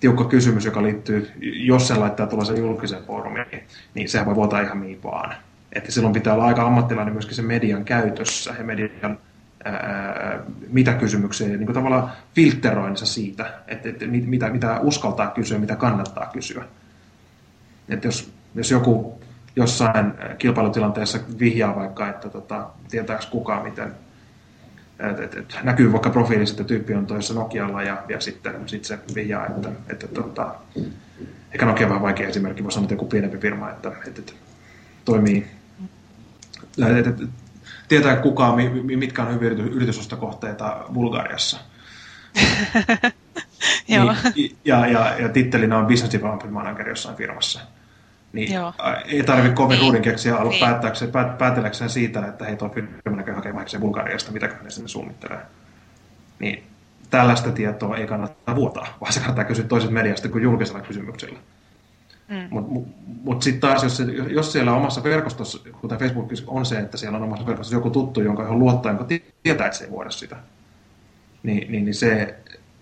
tiukka kysymys, joka liittyy, jos se laittaa tuollaisen julkisen foorumin, niin sehän voi vuotaa ihan mihin vaan. Että silloin pitää olla aika ammattilainen myöskin sen median käytössä ja median ää, mitä kysymyksiä ja niin kuin tavallaan filteroinnissa siitä, että, että mitä, mitä uskaltaa kysyä, mitä kannattaa kysyä. Että jos, jos joku jossain kilpailutilanteessa vihjaa vaikka, että tota, tietääkö kukaan miten, et, et, et, näkyy vaikka profiilissa, että tyyppi on toisessa Nokialla ja, ja sitten sit se vihjaa, että, että tota, ehkä Nokia on vähän vaikea esimerkki, voi sanoa, että joku pienempi firma, että, että, että toimii, että, tietää kukaan, mitkä on hyviä yritysostokohteita Bulgariassa. niin, ja, ja, ja tittelinä on Business Development Manager jossain firmassa. Niin Joo. ei tarvitse kovin ruudin keksiä olla niin. päättääkseen, päät, päätelläkseen siitä, että hei tuo firma näkyy hakemaan Bulgariasta, mitä ne sinne suunnittelee. Niin tällaista tietoa ei kannata vuotaa, vaan se kannattaa kysyä toisesta mediasta kuin julkisella kysymyksellä. Mm. Mutta mut, mut sitten taas, jos, jos siellä omassa verkostossa, kuten Facebookissa on se, että siellä on omassa verkostossa joku tuttu, jonka johon luottaa, jonka tietää, että se ei vuoda sitä, niin, niin, niin se,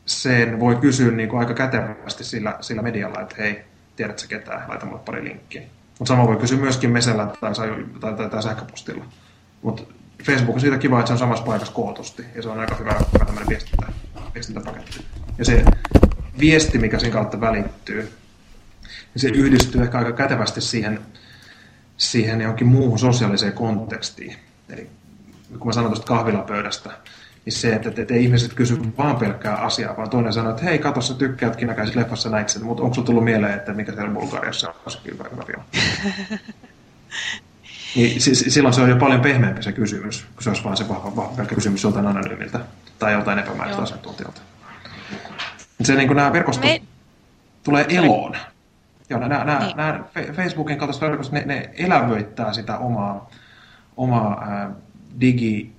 sen voi kysyä niin kuin aika kätevästi sillä, sillä medialla, että hei, tiedätkö ketään, laita mulle pari linkkiä. Mutta sama voi kysyä myöskin mesellä tai, tai, tai, tai sähköpostilla. Mutta Facebook on siitä kiva, että se on samassa paikassa kootusti, ja se on aika hyvä, hyvä tämmöinen viestintä, viestintäpaketti. Ja se viesti, mikä sen kautta välittyy, niin se yhdistyy ehkä aika kätevästi siihen, siihen johonkin muuhun sosiaaliseen kontekstiin. Eli kun mä sanon tuosta kahvilapöydästä, niin se, että, että, että ihmiset kysy vaan pelkkää asiaa, vaan toinen sanoo, että hei, katso, sä tykkäät kinäkäisit leffassa näit sen, mutta onko sulla tullut mieleen, että mikä siellä Bulgariassa on hyvä, hyvä film? niin, silloin se on jo paljon pehmeämpi se kysymys, kun se olisi vaan se vahva, vahva pelkkä kysymys joltain anonyymiltä tai joltain epämääräistä asiantuntijalta. Se niin kuin nämä verkostot Me... tulee eloon. Joo, nämä, nämä, niin. nämä Facebookin kaltaiset verkostot, ne, ne elävöittää sitä omaa, omaa ää, digi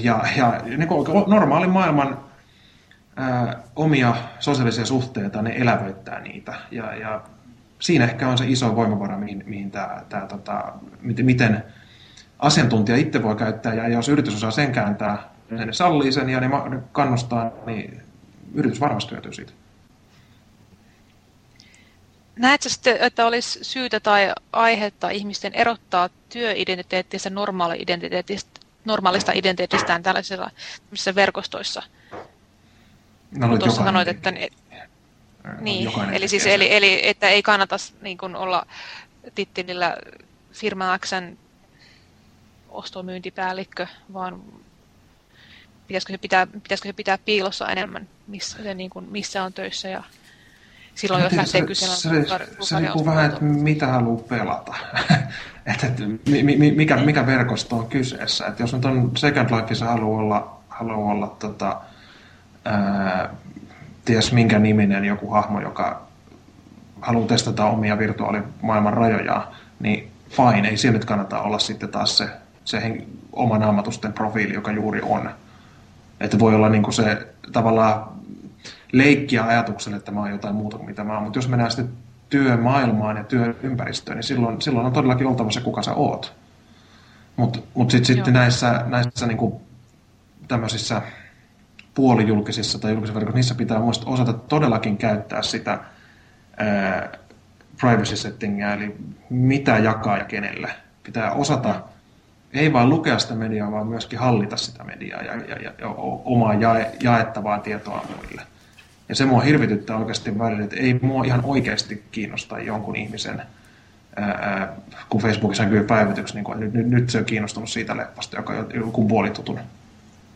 ja, ja niin kuin normaalin maailman ää, omia sosiaalisia suhteita, ne elävöittää niitä. Ja, ja siinä ehkä on se iso voimavara, mihin, mihin tämä, tämä tota, miten asiantuntija itse voi käyttää, ja jos yritys osaa sen kääntää, ne sallii sen ja ne kannustaa, niin yritys varmasti hyötyy siitä. Näetkö sitten, että olisi syytä tai aihetta ihmisten erottaa työidentiteettinsä normaali identiteetistä normaalista identiteetistään tällaisissa, tällaisissa verkostoissa. No, Kun tuossa sanoit, että... Ne, niin, eli, siis, eli, eli että ei kannata niin kuin olla tittelillä firma Xn ostomyyntipäällikkö, vaan pitäisikö se pitää, pitäisikö se pitää piilossa enemmän, missä, se, niin kuin, missä on töissä ja silloin, jos lähtee kyselemään... Se, se, se riippuu vähän, että mitä haluaa pelata. että, että, mikä, mikä verkosto on kyseessä. Että jos nyt on Second Lifeissa haluaa olla, haluaa olla tota, ää, ties minkä niminen joku hahmo, joka haluaa testata omia virtuaalimaailman rajoja, niin fine, ei siinä nyt kannata olla sitten taas se, se oman ammatusten profiili, joka juuri on. Että voi olla niin se tavallaan leikkiä ajatukselle, että mä oon jotain muuta kuin mitä mä oon. Mutta jos mennään sitten työmaailmaan ja työympäristöön, niin silloin, silloin on todellakin oltava se, kuka sä oot. Mutta mut sitten sit näissä, näissä niinku tämmöisissä puolijulkisissa tai julkisissa verkoissa, niissä pitää muista osata todellakin käyttää sitä ää, privacy settingia, eli mitä jakaa ja kenelle. Pitää osata ei vain lukea sitä mediaa, vaan myöskin hallita sitä mediaa ja, ja, ja, ja omaa jae, jaettavaa tietoa muille. Ja se mua hirvityttää oikeasti välillä, että ei mua ihan oikeasti kiinnosta jonkun ihmisen, ää, kun Facebookissa näkyy päivitys, niin kuin, nyt, nyt, nyt se on kiinnostunut siitä leppasta, joka on joku puolitutun.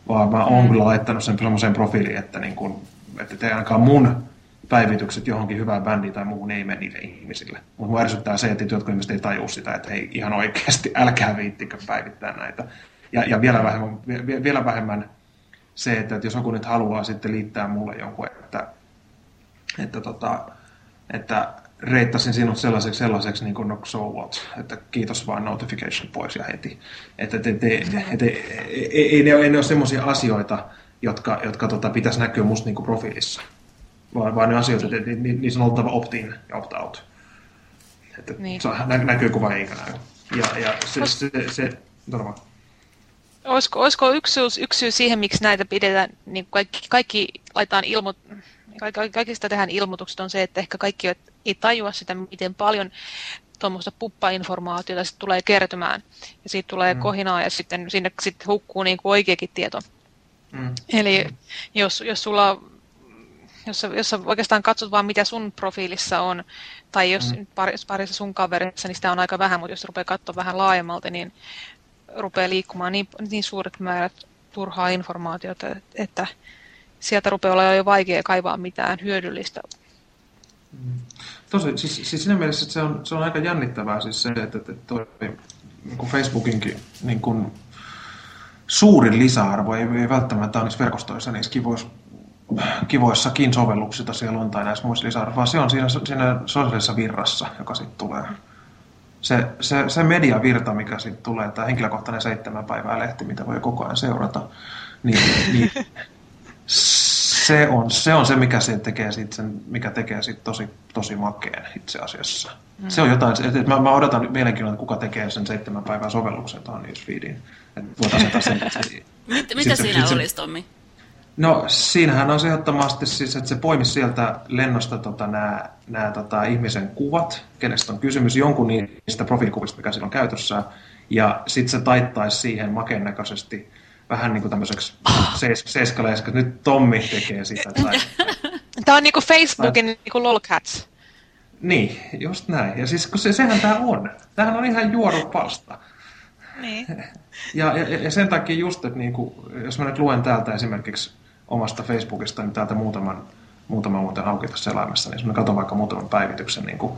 Vaan mä oon mm. kyllä laittanut sen sellaiseen profiiliin, että, niin kuin, että te ainakaan mun päivitykset johonkin hyvään bändiin tai muuhun ei mene niille ihmisille. Mutta mua ärsyttää se, että jotkut ihmiset ei tajua sitä, että hei ihan oikeasti älkää viittikö päivittää näitä. Ja, ja vielä, vähemmän, vielä vähemmän se, että, että jos joku nyt haluaa sitten liittää mulle jonkun, että, että, tota, että reittasin sinut sellaiseksi, sellaiseksi niin kuin no so what, että kiitos vaan notification pois ja heti. Että et, et, et, et, ei, ei, ne, ei ne ole semmoisia asioita, jotka, jotka tota, pitäisi näkyä musta niin kuin profiilissa, vaan, vaan ne asioita, että niissä on oltava opt-in ja opt-out. Että niin. se nä, näkyy kuva eikä näy. Ja, ja se, se, se, se Olisiko, olisiko yksi, syy, yksi syy siihen, miksi näitä pidetään, niin kaikki, kaikki laitetaan ilmo, kaikista tehdään ilmoitukset on se, että ehkä kaikki ei tajua sitä, miten paljon tuommoista puppainformaatiota sitten tulee kertymään. Ja siitä tulee mm. kohinaa ja sitten sinne sitten hukkuu niin kuin oikeakin tieto. Mm. Eli jos, jos sulla jos sä, jos sä oikeastaan katsot vaan mitä sun profiilissa on, tai jos mm. parissa sun kaverissa, niin sitä on aika vähän, mutta jos rupeaa katsoa vähän laajemmalti, niin rupeaa liikkumaan niin, niin suuret määrät turhaa informaatiota, että sieltä rupeaa olla jo vaikea kaivaa mitään hyödyllistä. Mm. Tosi, siis, siis siinä mielessä että se on, se on aika jännittävää siis se, että, että toi, niin kuin Facebookinkin niin kuin suurin lisäarvo ei, ei välttämättä ole niissä verkostoissa niissä kivoissa, kivoissakin sovelluksissa siellä on tai näissä muissa lisäarvoissa, vaan se on siinä, siinä sosiaalisessa virrassa, joka sitten tulee se, se, se mediavirta, mikä sitten tulee, tämä henkilökohtainen seitsemän päivää lehti, mitä voi koko ajan seurata, niin, niin se, on, se on se, mikä, se tekee sit sen, mikä tekee sit tosi, tosi makeen itse asiassa. Mm. Se on jotain, että mä, mä odotan mielenkiinnolla, että kuka tekee sen seitsemän päivää sovelluksen tuohon newsfeediin. Että sen, Mit, mitä siinä sit, olisi, Tommi? No siinähän on se ehdottomasti siis, että se poimi sieltä lennosta tota, nämä, nämä tota, ihmisen kuvat, kenestä on kysymys, jonkun niistä profiilikuvista, mikä sillä on käytössä, ja sitten se taittaisi siihen makennäköisesti vähän niin kuin tämmöiseksi seis, nyt Tommi tekee sitä. Tai, Tämä on niin kuin Facebookin tai, niin kuin lolcats. Niin, just näin. Ja siis kun se, sehän tämä on. Tämähän on ihan juoropasta. Niin. Ja, ja, ja sen takia just, että niin kuin, jos mä nyt luen täältä esimerkiksi omasta Facebookista, niin täältä muutaman, muutaman muuten tässä elämässä, niin mä katson vaikka muutaman päivityksen, niin kuin,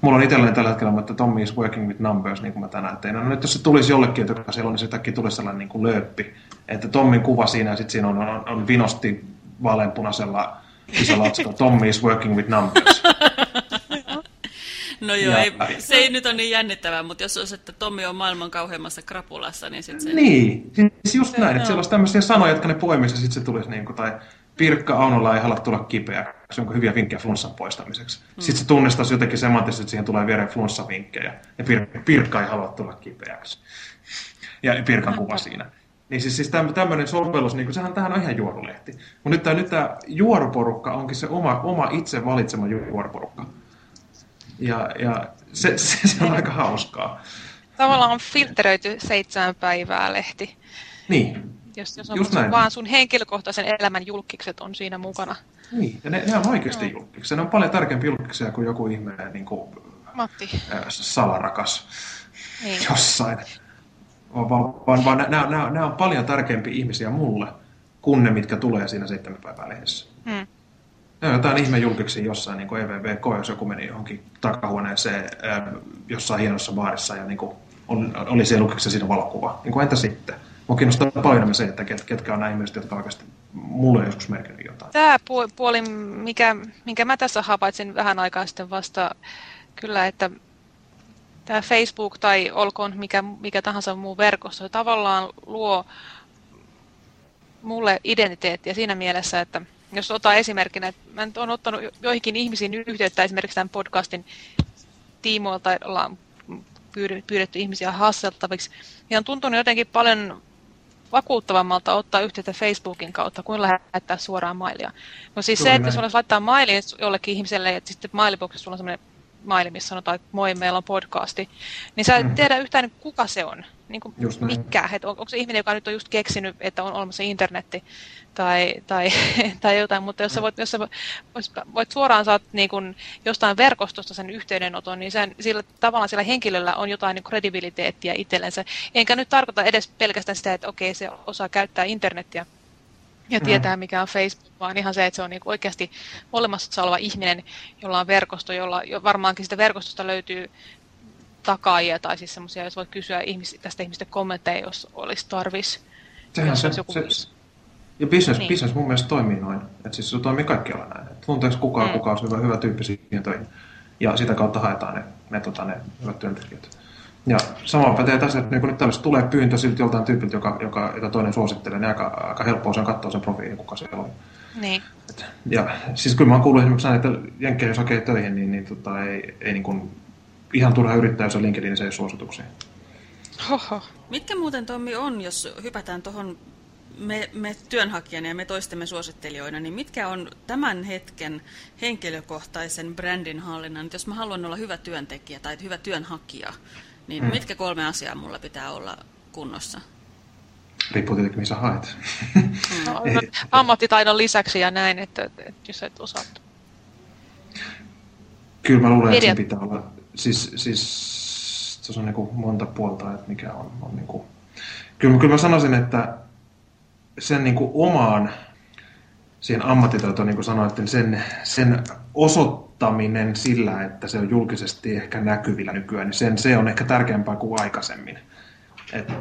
mulla on itselleen tällä hetkellä, että Tommy is working with numbers, niin kuin mä tänään tein. No nyt jos se tulisi jollekin, joka siellä on, niin se tulisi sellainen niin kuin lööppi, että Tommin kuva siinä ja sitten siinä on, on, on vinosti vaaleanpunaisella isolla otsikko, Tommy is working with numbers. No joo, ja, ei, se ei nyt ole niin jännittävää, mutta jos olisi, että Tommi on maailman kauheimmassa krapulassa, niin sitten se... Niin, siis just näin, että siellä olisi tämmöisiä sanoja, jotka ne poimisi ja sitten se tulisi niin kuin, tai Pirkka Aunola ei halua tulla kipeäksi, onko hyviä vinkkejä flunssan poistamiseksi. Hmm. Sitten se tunnistaisi jotenkin semanttisesti, että siihen tulee viereen flunssavinkkejä, ja Pir- Pirkka ei halua tulla kipeäksi. Ja Pirkan kuva siinä. Niin siis, siis tämmöinen sovellus, niin sehän tähän on ihan juorulehti. Mutta nyt tämä, nyt tämä juoruporukka onkin se oma, oma itse valitsema juoruporukka. Ja, ja se, se, se on aika hauskaa. Tavallaan on filteröity seitsemän päivää lehti. Niin. Jos, jos on Just näin. vaan sun henkilökohtaisen elämän julkikset on siinä mukana. Niin, ja ne, ne on oikeasti no. julkiksia. Ne on paljon tärkeämpiä julkiksia kuin joku ihmeen niin kuin, Matti. Äh, salarakas niin. jossain. Vaan, vaan, vaan nämä, nämä, nämä on paljon tärkeämpiä ihmisiä mulle kuin ne, mitkä tulee siinä seitsemän päivää lehdessä. Hmm. On jotain ihme julkiksi jossain niin EVVK, jos joku meni johonkin takahuoneeseen jossain hienossa baarissa ja niin kuin, oli, oli siellä julkiksi siinä valokuva. Niin kuin, entä sitten? Mua kiinnostaa paljon se, että ket, ketkä on nämä ihmiset, jotka oikeasti mulle on joskus merkinnyt jotain. Tämä puoli, mikä, minkä mä tässä havaitsin vähän aikaa sitten vasta, kyllä, että tämä Facebook tai olkoon mikä, mikä tahansa muu verkosto, tavallaan luo mulle identiteettiä siinä mielessä, että jos otan esimerkkinä, että mä nyt olen ottanut joihinkin ihmisiin yhteyttä esimerkiksi tämän podcastin tiimoilta, ollaan pyydetty ihmisiä haasteltaviksi, ja on tuntunut jotenkin paljon vakuuttavammalta ottaa yhteyttä Facebookin kautta kuin lähettää suoraan mailia. No siis Tuo se, että sulla laittaa mailin jollekin ihmiselle, että sitten mailiboksissa sulla on sellainen maili, missä sanotaan, että moi, meillä on podcasti, niin sä et mm. tiedä yhtään, kuka se on. Niin kuin mikä, että on, onko se ihminen, joka nyt on just keksinyt, että on olemassa internetti tai, tai, tai jotain, mutta jos sä voit, jos sä voit suoraan saat niin kuin jostain verkostosta sen yhteydenoton, niin sen, sillä, tavallaan sillä henkilöllä on jotain niin kredibiliteettiä itsellensä. Enkä nyt tarkoita edes pelkästään sitä, että okei, se osaa käyttää internettiä, ja tietää, mikä on Facebook, vaan ihan se, että se on niin oikeasti olemassa oleva ihminen, jolla on verkosto, jolla jo varmaankin sitä verkostosta löytyy takaajia, tai siis semmoisia, jos voit kysyä ihmis, tästä ihmistä kommentteja, jos olisi tarvis. Sehän se, joku... se, ja business, niin. business mun mielestä toimii noin. Että siis se toimii kaikkialla näin. Et tunteeko kukaan, mm. kukaan on hyvä, hyvä tyyppi siihen töihin. Ja sitä kautta haetaan ne, ne, tota, ne hyvät työntekijät. Ja sama pätee tässä, että niin nyt tällaista tulee pyyntö siltä joltain tyypiltä, joka, joka, jota toinen suosittelee, niin aika, aika helppoa se on katsoa sen profiilin, kuka siellä on. Niin. Et, ja siis kyllä mä oon kuullut esimerkiksi näin, että jenkkejä jos hakee töihin, niin, niin tota, ei, ei niin kuin, ihan turha yrittää, jos on LinkedIn se suosituksia. Hoho. Mitkä muuten Tommi on, jos hypätään tuohon me, me työnhakijana ja me toistemme suosittelijoina, niin mitkä on tämän hetken henkilökohtaisen brändin hallinnan, jos mä haluan olla hyvä työntekijä tai hyvä työnhakija, niin mm. mitkä kolme asiaa mulla pitää olla kunnossa? Riippuu tietenkin, missä haet. No, ammattitaidon lisäksi ja näin, että, että jos et osaa. Kyllä mä luulen, että pitää olla, siis, siis se on niin kuin monta puolta, että mikä on, on niin kuin... Kyllä, kyllä mä sanoisin, että sen niin kuin omaan siihen ammattitaitoon, niin kuin sanoit, niin sen, sen osoittaminen sillä, että se on julkisesti ehkä näkyvillä nykyään, niin sen, se on ehkä tärkeämpää kuin aikaisemmin. Et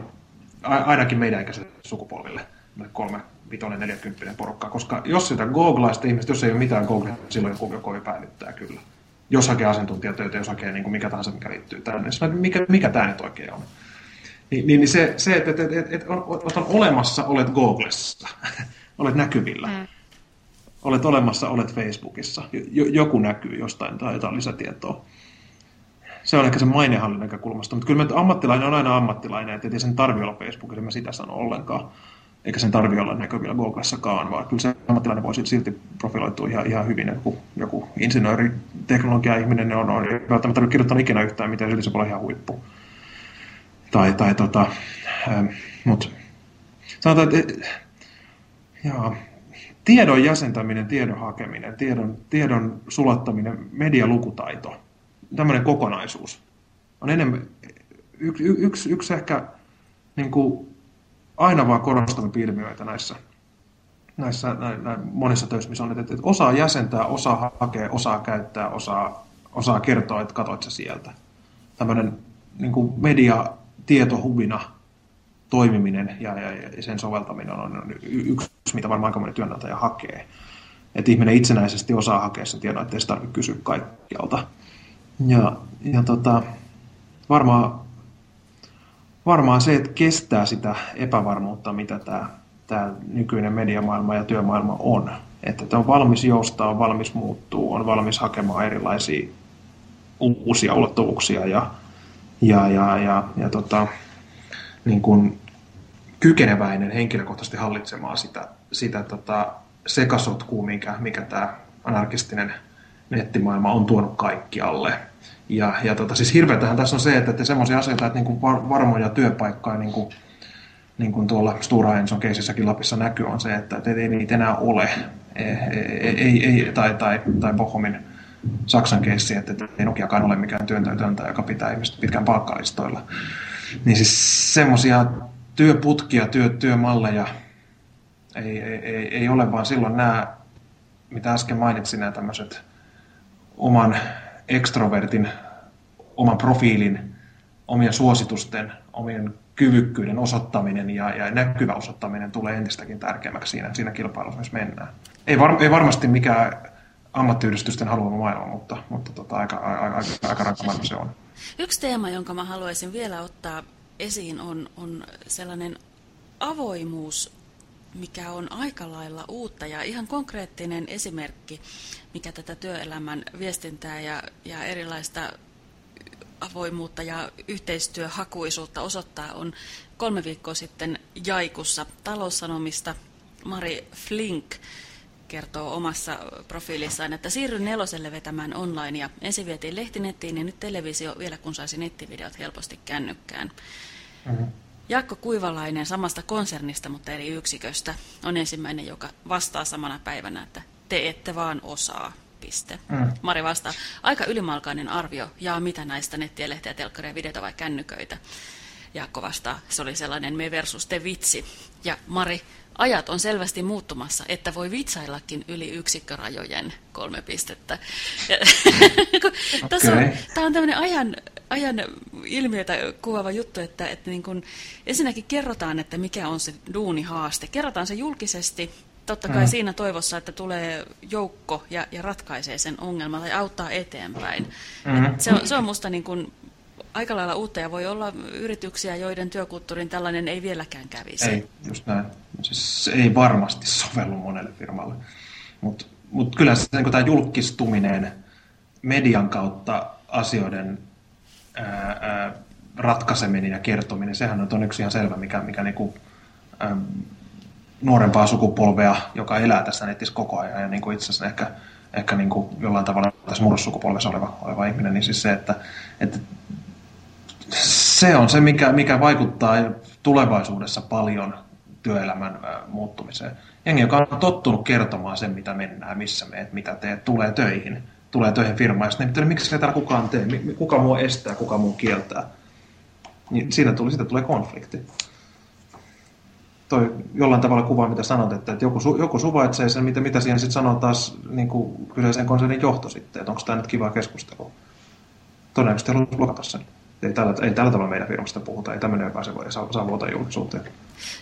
ainakin meidän ikäiselle sukupolville, kolme, vitonen, neljäkymppinen porukka, koska jos sitä googlaista ihmistä, jos ei ole mitään googlaa, silloin joku, joku epäilyttää kyllä. Jos hakee asiantuntijatöitä, jos hakee niin kuin mikä tahansa, mikä liittyy tänne, niin mikä, mikä tämä nyt oikein on. Niin, niin, niin se, se että, että, että, että on olemassa, olet Googlessa, olet näkyvillä. Mm. Olet olemassa, olet Facebookissa. Joku näkyy jostain tai jotain lisätietoa. Se on ehkä se mainehallinnan näkökulmasta. Mutta kyllä ammattilainen on aina ammattilainen, että ei sen tarvi olla Facebookissa, mä sitä sano ollenkaan. Eikä sen tarvi olla näkyvillä Googlessakaan, vaan kyllä se ammattilainen voi silti profiloitua ihan, ihan hyvin. Joku, joku insinööri, teknologia-ihminen on, on välttämättä kirjoittanut ikinä yhtään mitään, silti se voi olla ihan huippu tai, tai tota, ähm, mut sanotaan, että jaa, tiedon jäsentäminen, tiedon hakeminen, tiedon, tiedon sulattaminen, medialukutaito, tämmöinen kokonaisuus on enemmän, yksi, yksi, yksi ehkä niin kuin aina vaan korostunut ilmiöitä näissä, näissä näin, näin monissa töissä, missä on, että, että osaa jäsentää, osaa hakea, osaa käyttää, osaa, osaa kertoa, että katsoit se sieltä. Tämmöinen niin kuin media tietohubina toimiminen ja, ja, ja sen soveltaminen on yksi, mitä varmaan aika moni työnantaja hakee. Että ihminen itsenäisesti osaa hakea sen tiedon, ettei se tarvitse kysyä kaikkialta. Ja, ja tota, varmaan, varmaan se, että kestää sitä epävarmuutta, mitä tämä, tämä nykyinen mediamaailma ja työmaailma on. Että on valmis joustaa, on valmis muuttuu, on valmis hakemaan erilaisia uusia ulottuvuuksia ja, ja, ja, ja, ja tota, niin kuin kykeneväinen henkilökohtaisesti hallitsemaan sitä, sitä tota, sekasotkua, mikä, mikä tämä anarkistinen nettimaailma on tuonut kaikkialle. Ja, ja tota, siis hirveätähän tässä on se, että, että semmoisia asioita, että niin kuin varmoja työpaikkoja, niin kuin, niin kuin tuolla Stura Enson keisissäkin Lapissa näkyy, on se, että, ei niitä enää ole. Ei, ei, ei, tai, tai, tai Bohomin Saksan keissi, että ei Nokiakaan ole mikään työntäjä, joka pitää ihmiset pitkään palkkalistoilla. Niin siis semmoisia työputkia, työ, työmalleja ei, ei, ei, ei ole, vaan silloin nämä, mitä äsken mainitsin, nämä tämmöiset oman ekstrovertin, oman profiilin, omien suositusten, omien kyvykkyyden osoittaminen ja, ja näkyvä osoittaminen tulee entistäkin tärkeämmäksi siinä, siinä kilpailussa, missä mennään. Ei, var, ei varmasti mikään ammattiyhdistysten haluama maailma, mutta, mutta tota, aika, aika, aika, aika maailma se on. Yksi teema, jonka mä haluaisin vielä ottaa esiin, on, on sellainen avoimuus, mikä on aika lailla uutta ja ihan konkreettinen esimerkki, mikä tätä työelämän viestintää ja, ja erilaista avoimuutta ja yhteistyöhakuisuutta osoittaa, on kolme viikkoa sitten Jaikussa taloussanomista Mari Flink kertoo omassa profiilissaan, että siirryn neloselle vetämään online ja ensin vietiin lehtinettiin ja nyt televisio vielä kun saisi nettivideot helposti kännykkään. Mm-hmm. Jaakko Kuivalainen samasta konsernista, mutta eri yksiköstä, on ensimmäinen, joka vastaa samana päivänä, että te ette vaan osaa. Piste. Mm. Mari vastaa, aika ylimalkainen arvio, ja mitä näistä nettiä, lehteä, telkkaria, videota vai kännyköitä. Jaakko vastaa, se oli sellainen me versus te vitsi. Ja Mari, ajat on selvästi muuttumassa, että voi vitsaillakin yli yksikkörajojen kolme pistettä. okay. Tässä on, tämä on tämmöinen ajan, ajan ilmiötä kuvaava juttu, että, että niin kun, ensinnäkin kerrotaan, että mikä on se duunihaaste. Kerrotaan se julkisesti, totta kai mm. siinä toivossa, että tulee joukko ja, ja ratkaisee sen ongelman tai auttaa eteenpäin. Mm. se, on, se on musta niin kun aika lailla uutta ja voi olla yrityksiä, joiden työkulttuurin tällainen ei vieläkään kävisi. Ei, just näin. Siis ei varmasti sovellu monelle firmalle. Mutta mut kyllä se, niin tämä julkistuminen median kautta asioiden ää, ää, ratkaiseminen ja kertominen, sehän on yksi ihan selvä, mikä, mikä niin kuin, äm, nuorempaa sukupolvea, joka elää tässä netissä koko ajan ja niin kuin itse asiassa ehkä, ehkä niin kuin jollain tavalla tässä murrossukupolvessa oleva, oleva ihminen, niin siis se, että, että se on se, mikä, mikä vaikuttaa tulevaisuudessa paljon työelämän muuttumiseen. Jengi, joka on tottunut kertomaan sen, mitä mennään, missä meet, mitä teet, tulee töihin, tulee töihin firmaan, ja sitten miksi se täällä kukaan tee, kuka muu estää, kuka muu kieltää. Niin siitä, tuli, siitä tulee konflikti. Toi jollain tavalla kuvaa, mitä sanot, että, että joku, joku suvaitsee sen, mitä, mitä siihen sitten sanoo taas niin kuin kyseisen konsernin johto sitten, että onko tämä nyt kiva keskustelu. Todennäköisesti haluat blokata sen ei tällä, ei tällä tavalla meidän firmasta puhuta, ei tämmöinen epäse voi saa, saa vuota julkisuuteen.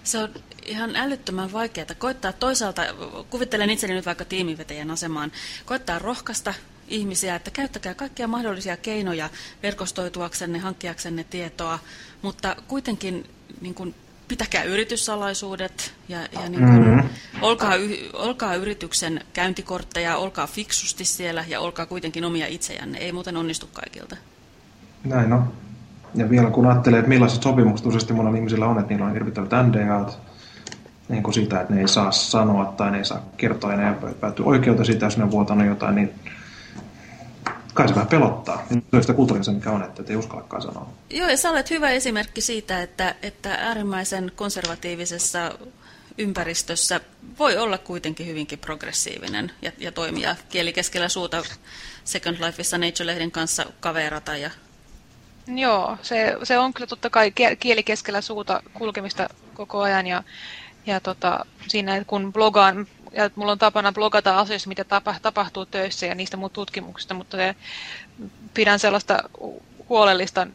Se on ihan älyttömän vaikeaa. Koittaa toisaalta, kuvittelen itseni nyt vaikka tiimivetäjän asemaan, koittaa rohkaista ihmisiä, että käyttäkää kaikkia mahdollisia keinoja verkostoituaksenne, hankkiaksenne tietoa, mutta kuitenkin niin kuin, pitäkää yrityssalaisuudet ja, ja niin kuin, mm -hmm. olkaa, olkaa yrityksen käyntikortteja, olkaa fiksusti siellä ja olkaa kuitenkin omia itsejänne. Ei muuten onnistu kaikilta. Näin on. Ja vielä kun ajattelee, että millaiset sopimukset useasti monella ihmisillä on, että niillä on hirvittävät NDAt, niin kuin sitä, että ne ei saa sanoa tai ne ei saa kertoa ja ne pääty oikeuteen siitä, jos ne on vuotanut jotain, niin kai se vähän pelottaa. Se on sitä kulttuurissa, mikä on, että ei uskallakaan sanoa. Joo, ja sä olet hyvä esimerkki siitä, että, että äärimmäisen konservatiivisessa ympäristössä voi olla kuitenkin hyvinkin progressiivinen ja, ja toimia kieli keskellä suuta Second Lifeissa Nature-lehden kanssa kaverata ja Joo, se, se on kyllä totta kai kieli keskellä suuta kulkemista koko ajan ja, ja tota, siinä kun blogaan, ja mulla on tapana blogata asioista, mitä tapa, tapahtuu töissä ja niistä muut tutkimuksista, mutta se, pidän sellaista huolellista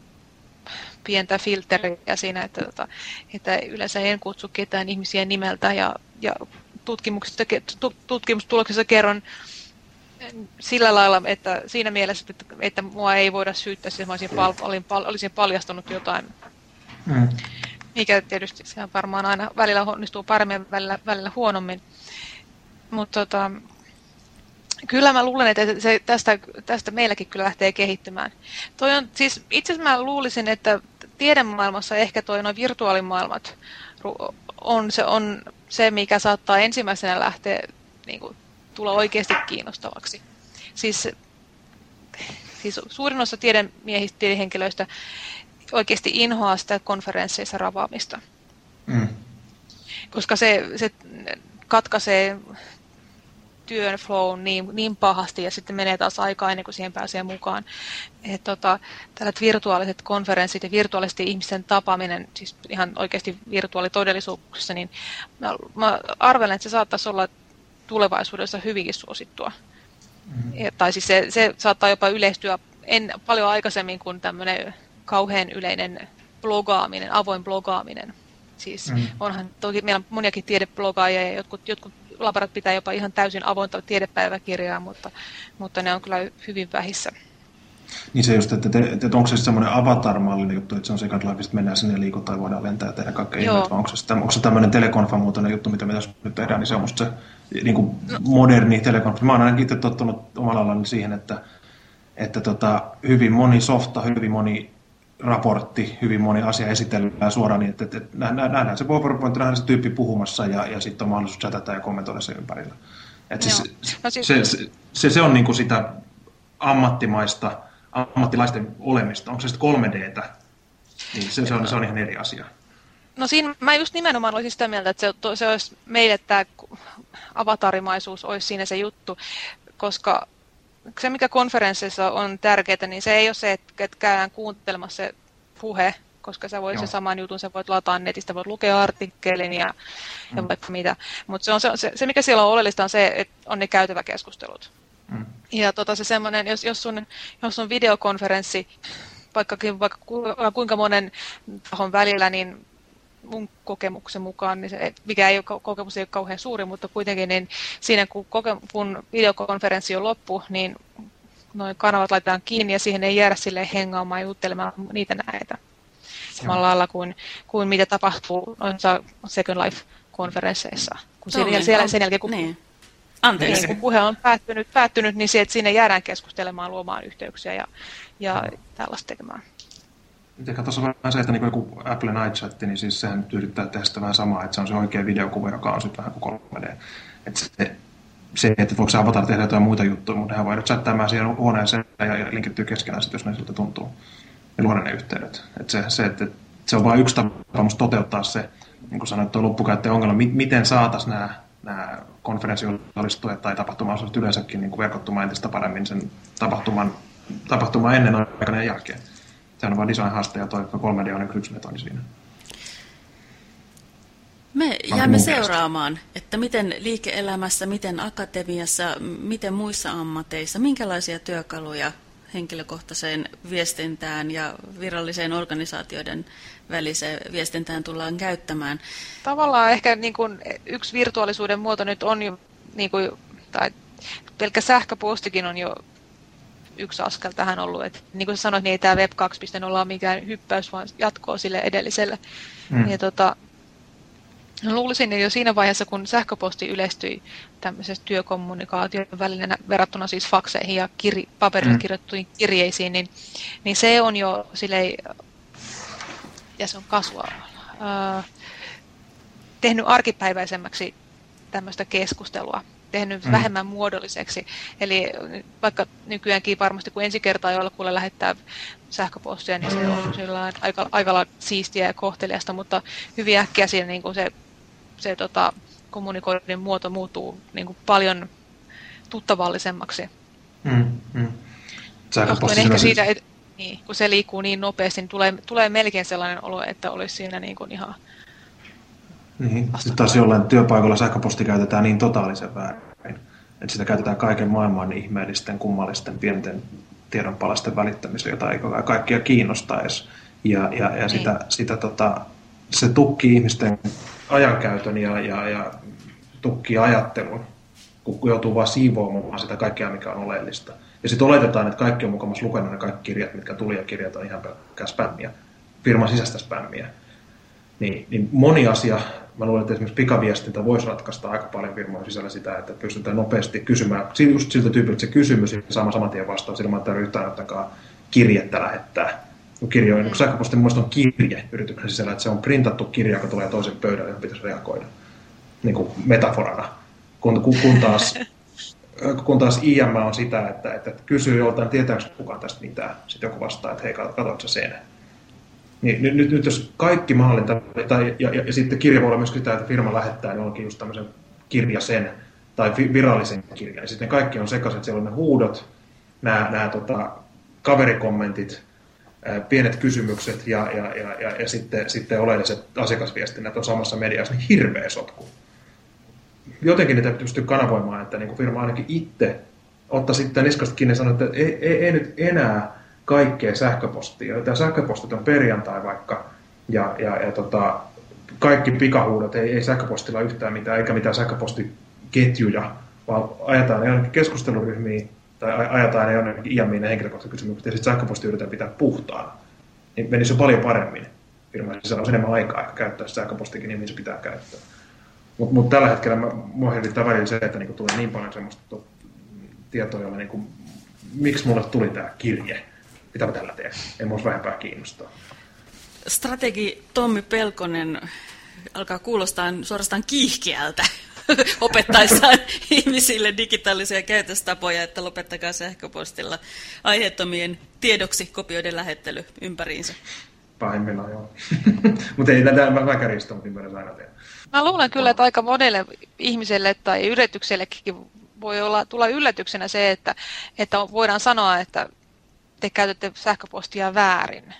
pientä filteriä siinä, että, tota, että yleensä en kutsu ketään ihmisiä nimeltä ja, ja tutkimuksista, tutkimustuloksissa kerron sillä lailla, että siinä mielessä, että, että mua ei voida syyttää, että olisin, pal, olin, pal, olisin paljastanut jotain. Mm. Mikä tietysti se varmaan aina välillä onnistuu paremmin, välillä, välillä huonommin. Mutta tota, kyllä mä luulen, että se tästä, tästä meilläkin kyllä lähtee kehittymään. Toi on, siis itse asiassa mä luulisin, että tiedemaailmassa ehkä toi noin virtuaalimaailmat on se, on se, mikä saattaa ensimmäisenä lähteä niin kuin, tulla oikeasti kiinnostavaksi. Siis, siis suurin osa tiedemiehistä, tiedehenkilöistä oikeasti inhoaa sitä konferensseissa ravaamista. Mm. Koska se, se katkaisee työn flow niin, niin pahasti ja sitten menee taas aikaa ennen kuin siihen pääsee mukaan. Et tota, tällaiset virtuaaliset konferenssit ja virtuaalisesti ihmisten tapaaminen, siis ihan oikeasti virtuaalitodellisuuksessa, niin mä, mä arvelen, että se saattaisi olla tulevaisuudessa hyvinkin suosittua. Mm-hmm. Ja, tai siis se, se saattaa jopa yleistyä en, paljon aikaisemmin kuin tämmöinen kauhean yleinen blogaaminen, avoin blogaaminen. Siis mm. onhan toki meillä on moniakin tiedeblogaajia ja jotkut, jotkut laborat pitää jopa ihan täysin avointa tiedepäiväkirjaa, mutta, mutta ne on kyllä hyvin vähissä. Niin se just, että, te, että onko se semmoinen avatar-mallinen juttu, että se on Second Life, että mennään sinne ja liikutaan ja voidaan lentää ja tehdä kaikkea ihmeet, vai onko se, onko se tämmöinen telekonfa-muotoinen juttu, mitä me tässä nyt tehdään, niin se on musta se niin kuin no. moderni telekonfa. Mä oon ainakin itse tottunut omalla alallani siihen, että, että tota, hyvin moni softa, hyvin moni raportti, hyvin moni asia esitellään suoraan niin, että, että, että nähdään se PowerPoint, nähdään se tyyppi puhumassa ja, ja sitten on mahdollisuus chatata ja kommentoida sen ympärillä. Et siis, no, siis... Se, se, se, se on niin kuin sitä ammattimaista ammattilaisten olemista? Onko se sitten 3Dtä? Niin se, se, on, se on ihan eri asia. No siinä mä just nimenomaan olisin sitä mieltä, että se, se olisi meille tämä avatarimaisuus olisi siinä se juttu, koska se mikä konferensseissa on tärkeää, niin se ei ole se, että käydään kuuntelemassa se puhe, koska sä voit se saman jutun, sä voit lataa netistä, voit lukea artikkelin ja, mm. ja vaikka mitä. Mutta se, on se, se, mikä siellä on oleellista, on se, että on ne käytäväkeskustelut. Mm. Ja tota, se semmoinen, jos, jos, sun, jos on videokonferenssi, vaikkakin vaikka kuinka monen tahon välillä, niin mun kokemuksen mukaan, niin se, mikä ei ole, kokemus ei ole kauhean suuri, mutta kuitenkin niin siinä kun, koke, kun videokonferenssi on loppu, niin noin kanavat laitetaan kiinni ja siihen ei jäädä sille hengaamaan ja juttelemaan niitä näitä. Samalla lailla kuin, kuin mitä tapahtuu noissa Second Life-konferensseissa. Kun siellä, siellä, sen jälkeen, kun niin. Anteeksi. Niin, kun puhe on päättynyt, päättynyt niin se, että sinne jäädään keskustelemaan, luomaan yhteyksiä ja, ja tällaista tekemään. Ehkä tuossa on vähän se, että niin joku Apple iChat, niin siis sehän nyt yrittää tehdä sitä vähän samaa, että se on se oikea videokuva, joka on sitten vähän kuin 3D. Että se, se, että voiko se avatar tehdä jotain muita juttuja, mutta nehän voidaan chattaamaan siihen huoneeseen ja linkittyy keskenään sit, jos ne siltä tuntuu. Ja luoda ne yhteydet. Että se, se, että se on vain yksi tapa toteuttaa se, niin kuin sanoit, tuo loppukäyttäjän ongelma, miten saataisiin nämä, nämä konferenssiosallistujat tai tapahtuma yleensäkin niin verkottumaan entistä paremmin sen tapahtuman, tapahtuman ennen aikana ja jälkeen. Sehän on vain design-haaste ja tuo 3D on yksi metodi siinä. Me jäämme seuraamaan, että miten liike-elämässä, miten akatemiassa, miten muissa ammateissa, minkälaisia työkaluja henkilökohtaiseen viestintään ja viralliseen organisaatioiden väliseen viestintään tullaan käyttämään. Tavallaan ehkä niin kuin yksi virtuaalisuuden muoto nyt on jo, niin kuin, tai pelkkä sähköpostikin on jo yksi askel tähän ollut. Et, niin kuin sanoit, niin ei tämä Web 2.0 ole mikään hyppäys, vaan jatkoa sille edelliselle. Mm. Ja, tota, luulisin, että jo siinä vaiheessa, kun sähköposti yleistyi tämmöisessä työkommunikaation välineenä verrattuna siis fakseihin ja kiri, paperilla mm. kirjoittuihin kirjeisiin, niin, niin se on jo silleen, ja se on kasvua, äh, tehnyt arkipäiväisemmäksi tämmöistä keskustelua tehnyt mm. vähemmän muodolliseksi. Eli vaikka nykyäänkin varmasti kun ensi kertaa jollakulle lähettää sähköpostia, niin se on aika, aika siistiä ja kohteliasta, mutta hyvin äkkiä siinä niin kuin se, se tota, kommunikoinnin muoto muuttuu niin kuin paljon tuttavallisemmaksi. Mm, mm. ehkä siitä, et, niin, kun se liikkuu niin nopeasti, niin tulee, tulee melkein sellainen olo, että olisi siinä niin kuin ihan niin. Sitten taas jollain työpaikalla sähköposti käytetään niin totaalisen väärin, että sitä käytetään kaiken maailman ihmeellisten, kummallisten, pienten tiedonpalasten välittämiseen, jota ei kaikkia kiinnosta edes. Ja, ja, ja niin. sitä, sitä tota, se tukkii ihmisten ajankäytön ja, ja, ja tukkii ajattelun, kun joutuu vaan siivoamaan sitä kaikkea, mikä on oleellista. Ja sitten oletetaan, että kaikki on mukamassa lukenut ne kaikki kirjat, mitkä tuli ja kirjat on ihan pelkkää spämmiä, firman sisäistä spämmiä. Niin, niin moni asia mä luulen, että esimerkiksi pikaviestintä voisi ratkaista aika paljon firmojen sisällä sitä, että pystytään nopeasti kysymään, just siltä tyypiltä se kysymys ja saamaan saman tien vastaus ilman, että yhtään jotakaan kirjettä lähettää. Kirjo, niin sähköposti mun on kirje yrityksen sisällä, että se on printattu kirja, joka tulee toisen pöydälle, johon pitäisi reagoida niin kuin metaforana. Kun, kun, kun, taas, kun taas IM on sitä, että, että kysyy joltain, tietääkö kukaan tästä mitään. Sitten joku vastaa, että hei, katsotko sen. Niin, nyt, nyt, nyt jos kaikki mahdollinen, tai, ja, ja, ja sitten kirja voi olla myös sitä, että firma lähettää jollekin just tämmöisen kirjasen tai virallisen kirjan, ja sitten kaikki on sekaisin, siellä on ne huudot, nämä, nämä tota, kaverikommentit, pienet kysymykset ja, ja, ja, ja, ja sitten, sitten oleelliset asiakasviestinnät on samassa mediassa, niin hirveä sotku. Jotenkin niitä pystyy kanavoimaan, että niin firma ainakin itse ottaa sitten niskasta kiinni ja sanoo, että ei, ei, ei nyt enää kaikkea sähköpostia. Tämä sähköpostit on perjantai vaikka, ja, ja, ja tota, kaikki pikahuudot, ei, ei sähköpostilla yhtään mitään, eikä mitään sähköpostiketjuja, vaan ajetaan ne jonnekin keskusteluryhmiin, tai ajetaan ne jonnekin IAMiin ne henkilökohtaiset kysymykset, ja sitten sähköposti yritetään pitää puhtaana. Niin menisi jo paljon paremmin. Firman sisällä on enemmän aikaa ehkä käyttää sähköpostikin niin, mihin se pitää käyttää. Mutta mut tällä hetkellä mua hirvittää välillä se, että niinku tulee niin paljon semmoista tietoa, jolla niinku, miksi mulle tuli tämä kirje mitä mä tällä teen. En mua vähempää kiinnostaa. Strategi Tommi Pelkonen alkaa kuulostaa suorastaan kiihkeältä opettaessaan ihmisille digitaalisia käytöstapoja, että lopettakaa sähköpostilla aiheettomien tiedoksi kopioiden lähettely ympäriinsä. Pahimmillaan joo. mutta ei tätä mä kärjistä, mutta ymmärrän aina tehdä. Mä luulen kyllä, että aika monelle ihmiselle tai yrityksellekin voi olla, tulla yllätyksenä se, että, että voidaan sanoa, että te käytätte sähköpostia väärin.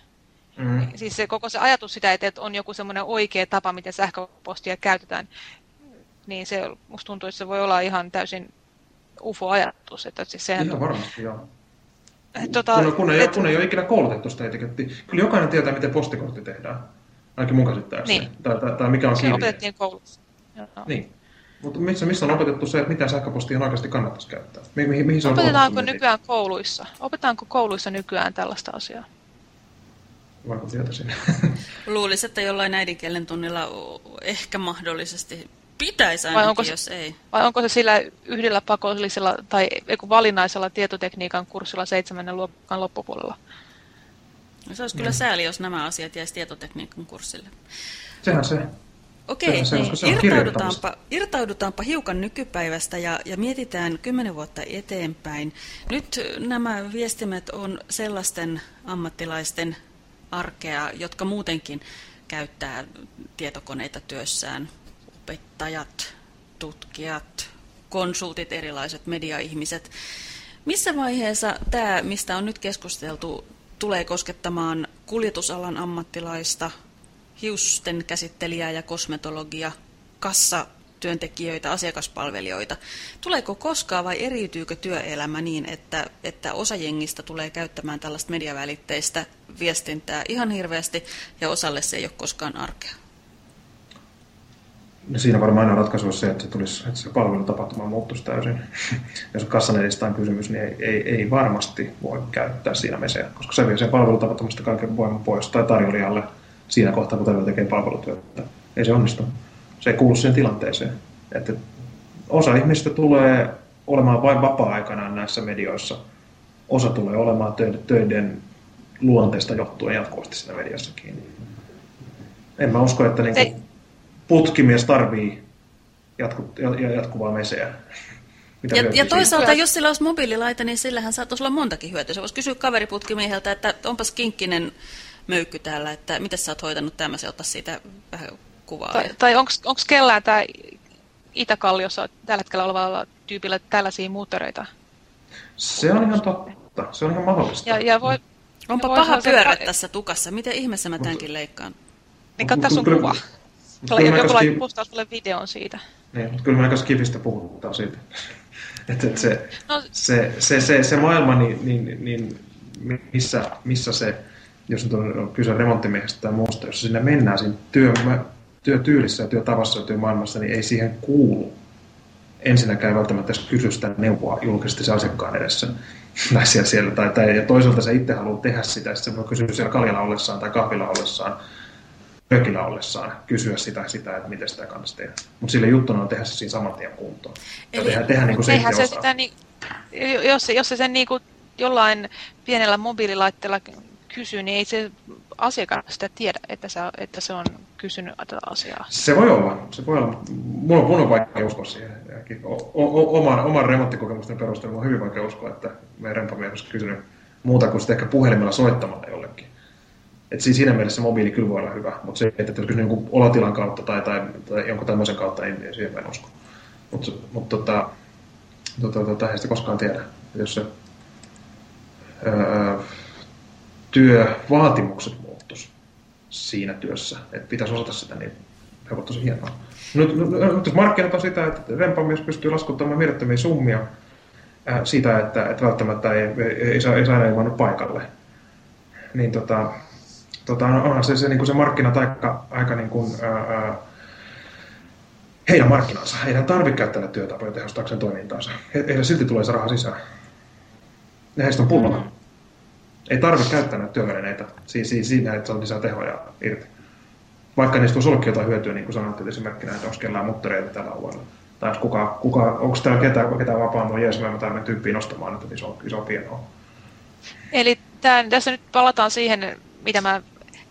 Mm. Siis se, koko se ajatus sitä, että on joku semmoinen oikea tapa, miten sähköpostia käytetään, niin se musta tuntuu, että se voi olla ihan täysin UFO-ajatus. Että siis sehän ihan varmasti, joo. Tota, kun, kun, ei, et... kun ei ole ikinä koulutettu sitä etikettiä. Kyllä jokainen tietää, miten postikortti tehdään. Ainakin mun käsittääkseni. Niin. Tai, tai, tai mikä on kirje. Se opetettiin koulussa. Joo. Niin. Mutta missä, missä on opetettu se, että mitä sähköpostia oikeasti kannattaisi käyttää? Mi- mi- mihin se on Opetetaanko nykyään kouluissa? Opetetaanko kouluissa nykyään tällaista asiaa? Vaikka tietäisin. Luulisin, että jollain äidinkielen tunnilla ehkä mahdollisesti pitäisi ainakin, vai onko se, jos ei. Vai onko se sillä yhdellä pakollisella tai valinnaisella tietotekniikan kurssilla seitsemännen luokan loppupuolella? No se olisi kyllä mm. sääli, jos nämä asiat jäisi tietotekniikan kurssille. Sehän se. Okei, se, niin. se irtaudutaanpa, irtaudutaanpa hiukan nykypäivästä ja, ja mietitään kymmenen vuotta eteenpäin. Nyt nämä viestimet on sellaisten ammattilaisten arkea, jotka muutenkin käyttää tietokoneita työssään. Opettajat, tutkijat, konsultit, erilaiset mediaihmiset. Missä vaiheessa tämä, mistä on nyt keskusteltu, tulee koskettamaan kuljetusalan ammattilaista, hiusten käsittelijää ja kosmetologia, kassatyöntekijöitä, asiakaspalvelijoita. Tuleeko koskaan vai eriytyykö työelämä niin, että, että osa jengistä tulee käyttämään tällaista mediavälitteistä viestintää ihan hirveästi ja osalle se ei ole koskaan arkea? No siinä varmaan aina ratkaisu on se, että se, tulisi, että se palvelutapahtuma muuttuisi täysin. Jos kassanedistä on kysymys, niin ei, ei, ei varmasti voi käyttää siinä meseä, koska se vie sen palvelutapahtumasta kaiken voiman pois tai tarjoilijalle – siinä kohtaa, kun tarjolla tekee palvelutyötä. Ei se onnistu. Se ei kuulu siihen tilanteeseen. Että osa ihmistä tulee olemaan vain vapaa-aikana näissä medioissa. Osa tulee olemaan töiden luonteesta johtuen jatkuvasti siinä mediassa kiinni. En mä usko, että niinku putkimies tarvii jatku, jatkuvaa meseä. Mitä ja, ja toisaalta, siitä? jos sillä olisi mobiililaite, niin sillähän saataisiin olla montakin hyötyä. Se voisi kysyä kaveriputkimieheltä, että onpas kinkkinen möykky täällä, että miten sä oot hoitanut tämmöisen, ottaa siitä vähän kuvaa. Tai, tai onko kellään tämä Itäkalliossa tällä hetkellä olevalla tyypillä tällaisia moottoreita? Se on ihan totta. Se on ihan mahdollista. Ja, ja voi, Onpa ja paha pyörä se... tässä tukassa. Miten ihmeessä mä tämänkin leikkaan? Niin tässä on kuva. Kyllä, joku laittoi postaa sulle videon siitä. Niin, mutta kyllä me aika skifistä puhutaan siitä. että et se, no, se, se, se, se, maailma, niin, niin, niin missä, missä se jos nyt on kyse remonttimiehestä tai muusta, jos sinne mennään siinä työ, työtyylissä ja työtavassa ja työmaailmassa, niin ei siihen kuulu ensinnäkään välttämättä kysyä sitä neuvoa julkisesti se asiakkaan edessä. tai siellä, siellä, tai, tai, ja toisaalta se itse haluaa tehdä sitä, sitten se voi kysyä siellä kaljalla ollessaan tai kahvilla ollessaan, mökillä ollessaan, kysyä sitä, sitä että miten sitä kannattaa tehdä. Mutta sille juttuna on tehdä se siinä saman tien kuntoon. Eli, tehdä, tehdä niin kuin se, se sitä, niin, jos, jos se sen niin kuin jollain pienellä mobiililaitteella kysyy, niin ei se asiakas sitä tiedä, että se, että se on kysynyt tätä asiaa. Se voi olla. Se voi olla. Mulla, mun on vaikea uskoa siihen. O, o, oman, oman remonttikokemusten perusteella on hyvin vaikea uskoa, että meidän rempamies olisi kysynyt muuta kuin sitten ehkä puhelimella soittamalla jollekin. Et siis siinä mielessä mobiili kyllä voi olla hyvä, mutta se, että kysynyt jonkun olotilan kautta tai, tai, tai jonkun tämmöisen kautta, niin, niin siihen en usko. Mutta mut, tota, tota, tota, ei sitä koskaan tiedä. Jos se, öö, työvaatimukset muuttus siinä työssä, että pitäisi osata sitä, niin he ovat tosi hienoa. Nyt, nyt markkinat on sitä, että rempamies pystyy laskuttamaan mielettömiä summia äh, siitä, että, että välttämättä ei, ei, ei, saa, ei saa paikalle. Niin tota, tota, onhan se, se, niin kuin se markkinat aika, aika niin kuin, ää, heidän markkinansa. Heidän tarvitse käyttää työtapoja tehostaakseen toimintaansa. He, heille silti tulee se raha sisään. Ja heistä on pullona. Mm ei tarvitse käyttää näitä työvälineitä siinä, että saa lisää tehoja irti. Vaikka niistä olisi ollutkin jotain hyötyä, niin kuin sanoit, esimerkkinä, että onko kellään muttereita tällä alueella. Tai kuka, kuka, onko täällä ketään, ketään vapaa jees, mä tämän tyyppiin nostamaan että iso, iso pienoa. Eli tämän, tässä nyt palataan siihen, mitä mä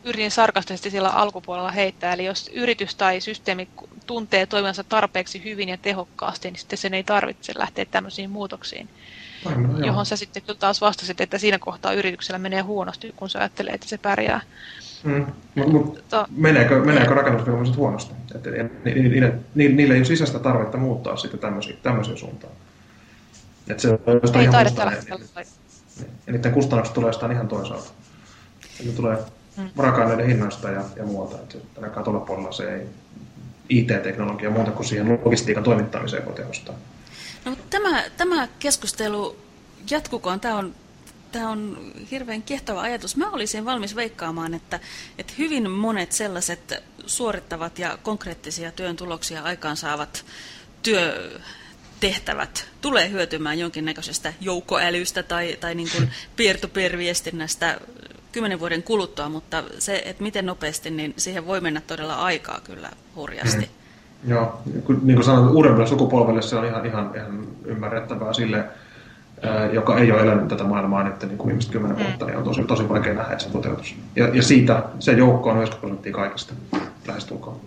yritin sarkastisesti sillä alkupuolella heittää. Eli jos yritys tai systeemi tuntee toimivansa tarpeeksi hyvin ja tehokkaasti, niin sitten sen ei tarvitse lähteä tämmöisiin muutoksiin. Varmaan, johon sä sitten taas vastasit, että siinä kohtaa yrityksellä menee huonosti, kun sä ajattelee, että se pärjää. Mm. Mut, mut, meneekö, meneekö rakennusviranomaiset huonosti? Että ni, ni, ni, ni, niillä ei ole sisäistä tarvetta muuttaa sitä tämmöisiin, tämmöisiin suuntaan. Että se on ei taida tällä Ja niiden kustannukset tulee jostain ihan toisaalta. Ne tulee mm. raaka-aineiden hinnoista ja, ja muuta. Että ainakaan tuolla puolella se ei IT-teknologia muuta kuin siihen logistiikan toimittamiseen voi tehostaa. No, tämä, tämä keskustelu jatkukoon. Tämä on, tämä on hirveän kiehtova ajatus. Mä olisin valmis veikkaamaan, että, että hyvin monet sellaiset suorittavat ja konkreettisia työn tuloksia aikaansaavat työtehtävät tulee hyötymään jonkinnäköisestä joukkoälystä tai, tai niin kuin peer-to-peer-viestinnästä kymmenen vuoden kuluttua, mutta se, että miten nopeasti, niin siihen voi mennä todella aikaa kyllä hurjasti. Joo, niin kuin sanoin, uudemmille sukupolvelle se on ihan, ihan, ihan ymmärrettävää sille, joka ei ole elänyt tätä maailmaa nyt niin kuin viimeiset kymmenen mm. vuotta, niin on tosi, tosi vaikea nähdä se toteutus. Ja, ja siitä se joukko on 90 prosenttia kaikista lähestulkoon.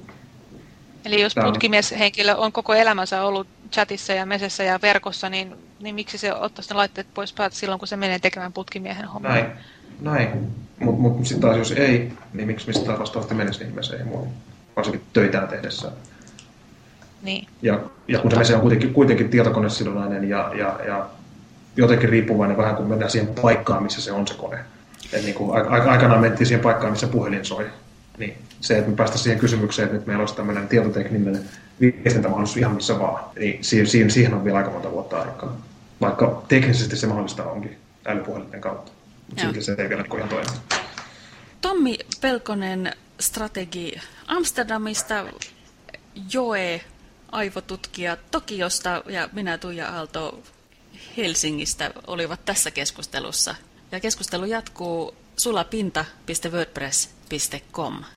Eli jos putkimieshenkilö on koko elämänsä ollut chatissa ja mesessä ja verkossa, niin, niin miksi se ottaisi ne laitteet pois päältä silloin, kun se menee tekemään putkimiehen hommaa? Näin, näin. mutta mut sitten taas jos ei, niin miksi mistä vastaavasti menisi ihmeeseen ja muuhun, varsinkin töitään tehdessä. Niin. Ja, ja kun se mese on kuitenkin, kuitenkin tietokonesidonnainen ja, ja, ja jotenkin riippuvainen vähän, kun mennään siihen paikkaan, missä se on se kone. Et niin kuin, aikanaan mentiin siihen paikkaan, missä puhelin soi. Niin se, että me päästäisiin siihen kysymykseen, että nyt meillä olisi tämmöinen tietotekninen viestintämahdollisuus ihan missä vaan, niin siihen, siihen on vielä aika monta vuotta aikaa. Vaikka teknisesti se mahdollista onkin älypuhelinten kautta. Mutta silti se ei vielä ihan toimi. Tommi Pelkonen, strategi Amsterdamista, Joe, aivotutkija Tokiosta ja minä Tuija Aalto Helsingistä olivat tässä keskustelussa. Ja keskustelu jatkuu sulapinta.wordpress.com.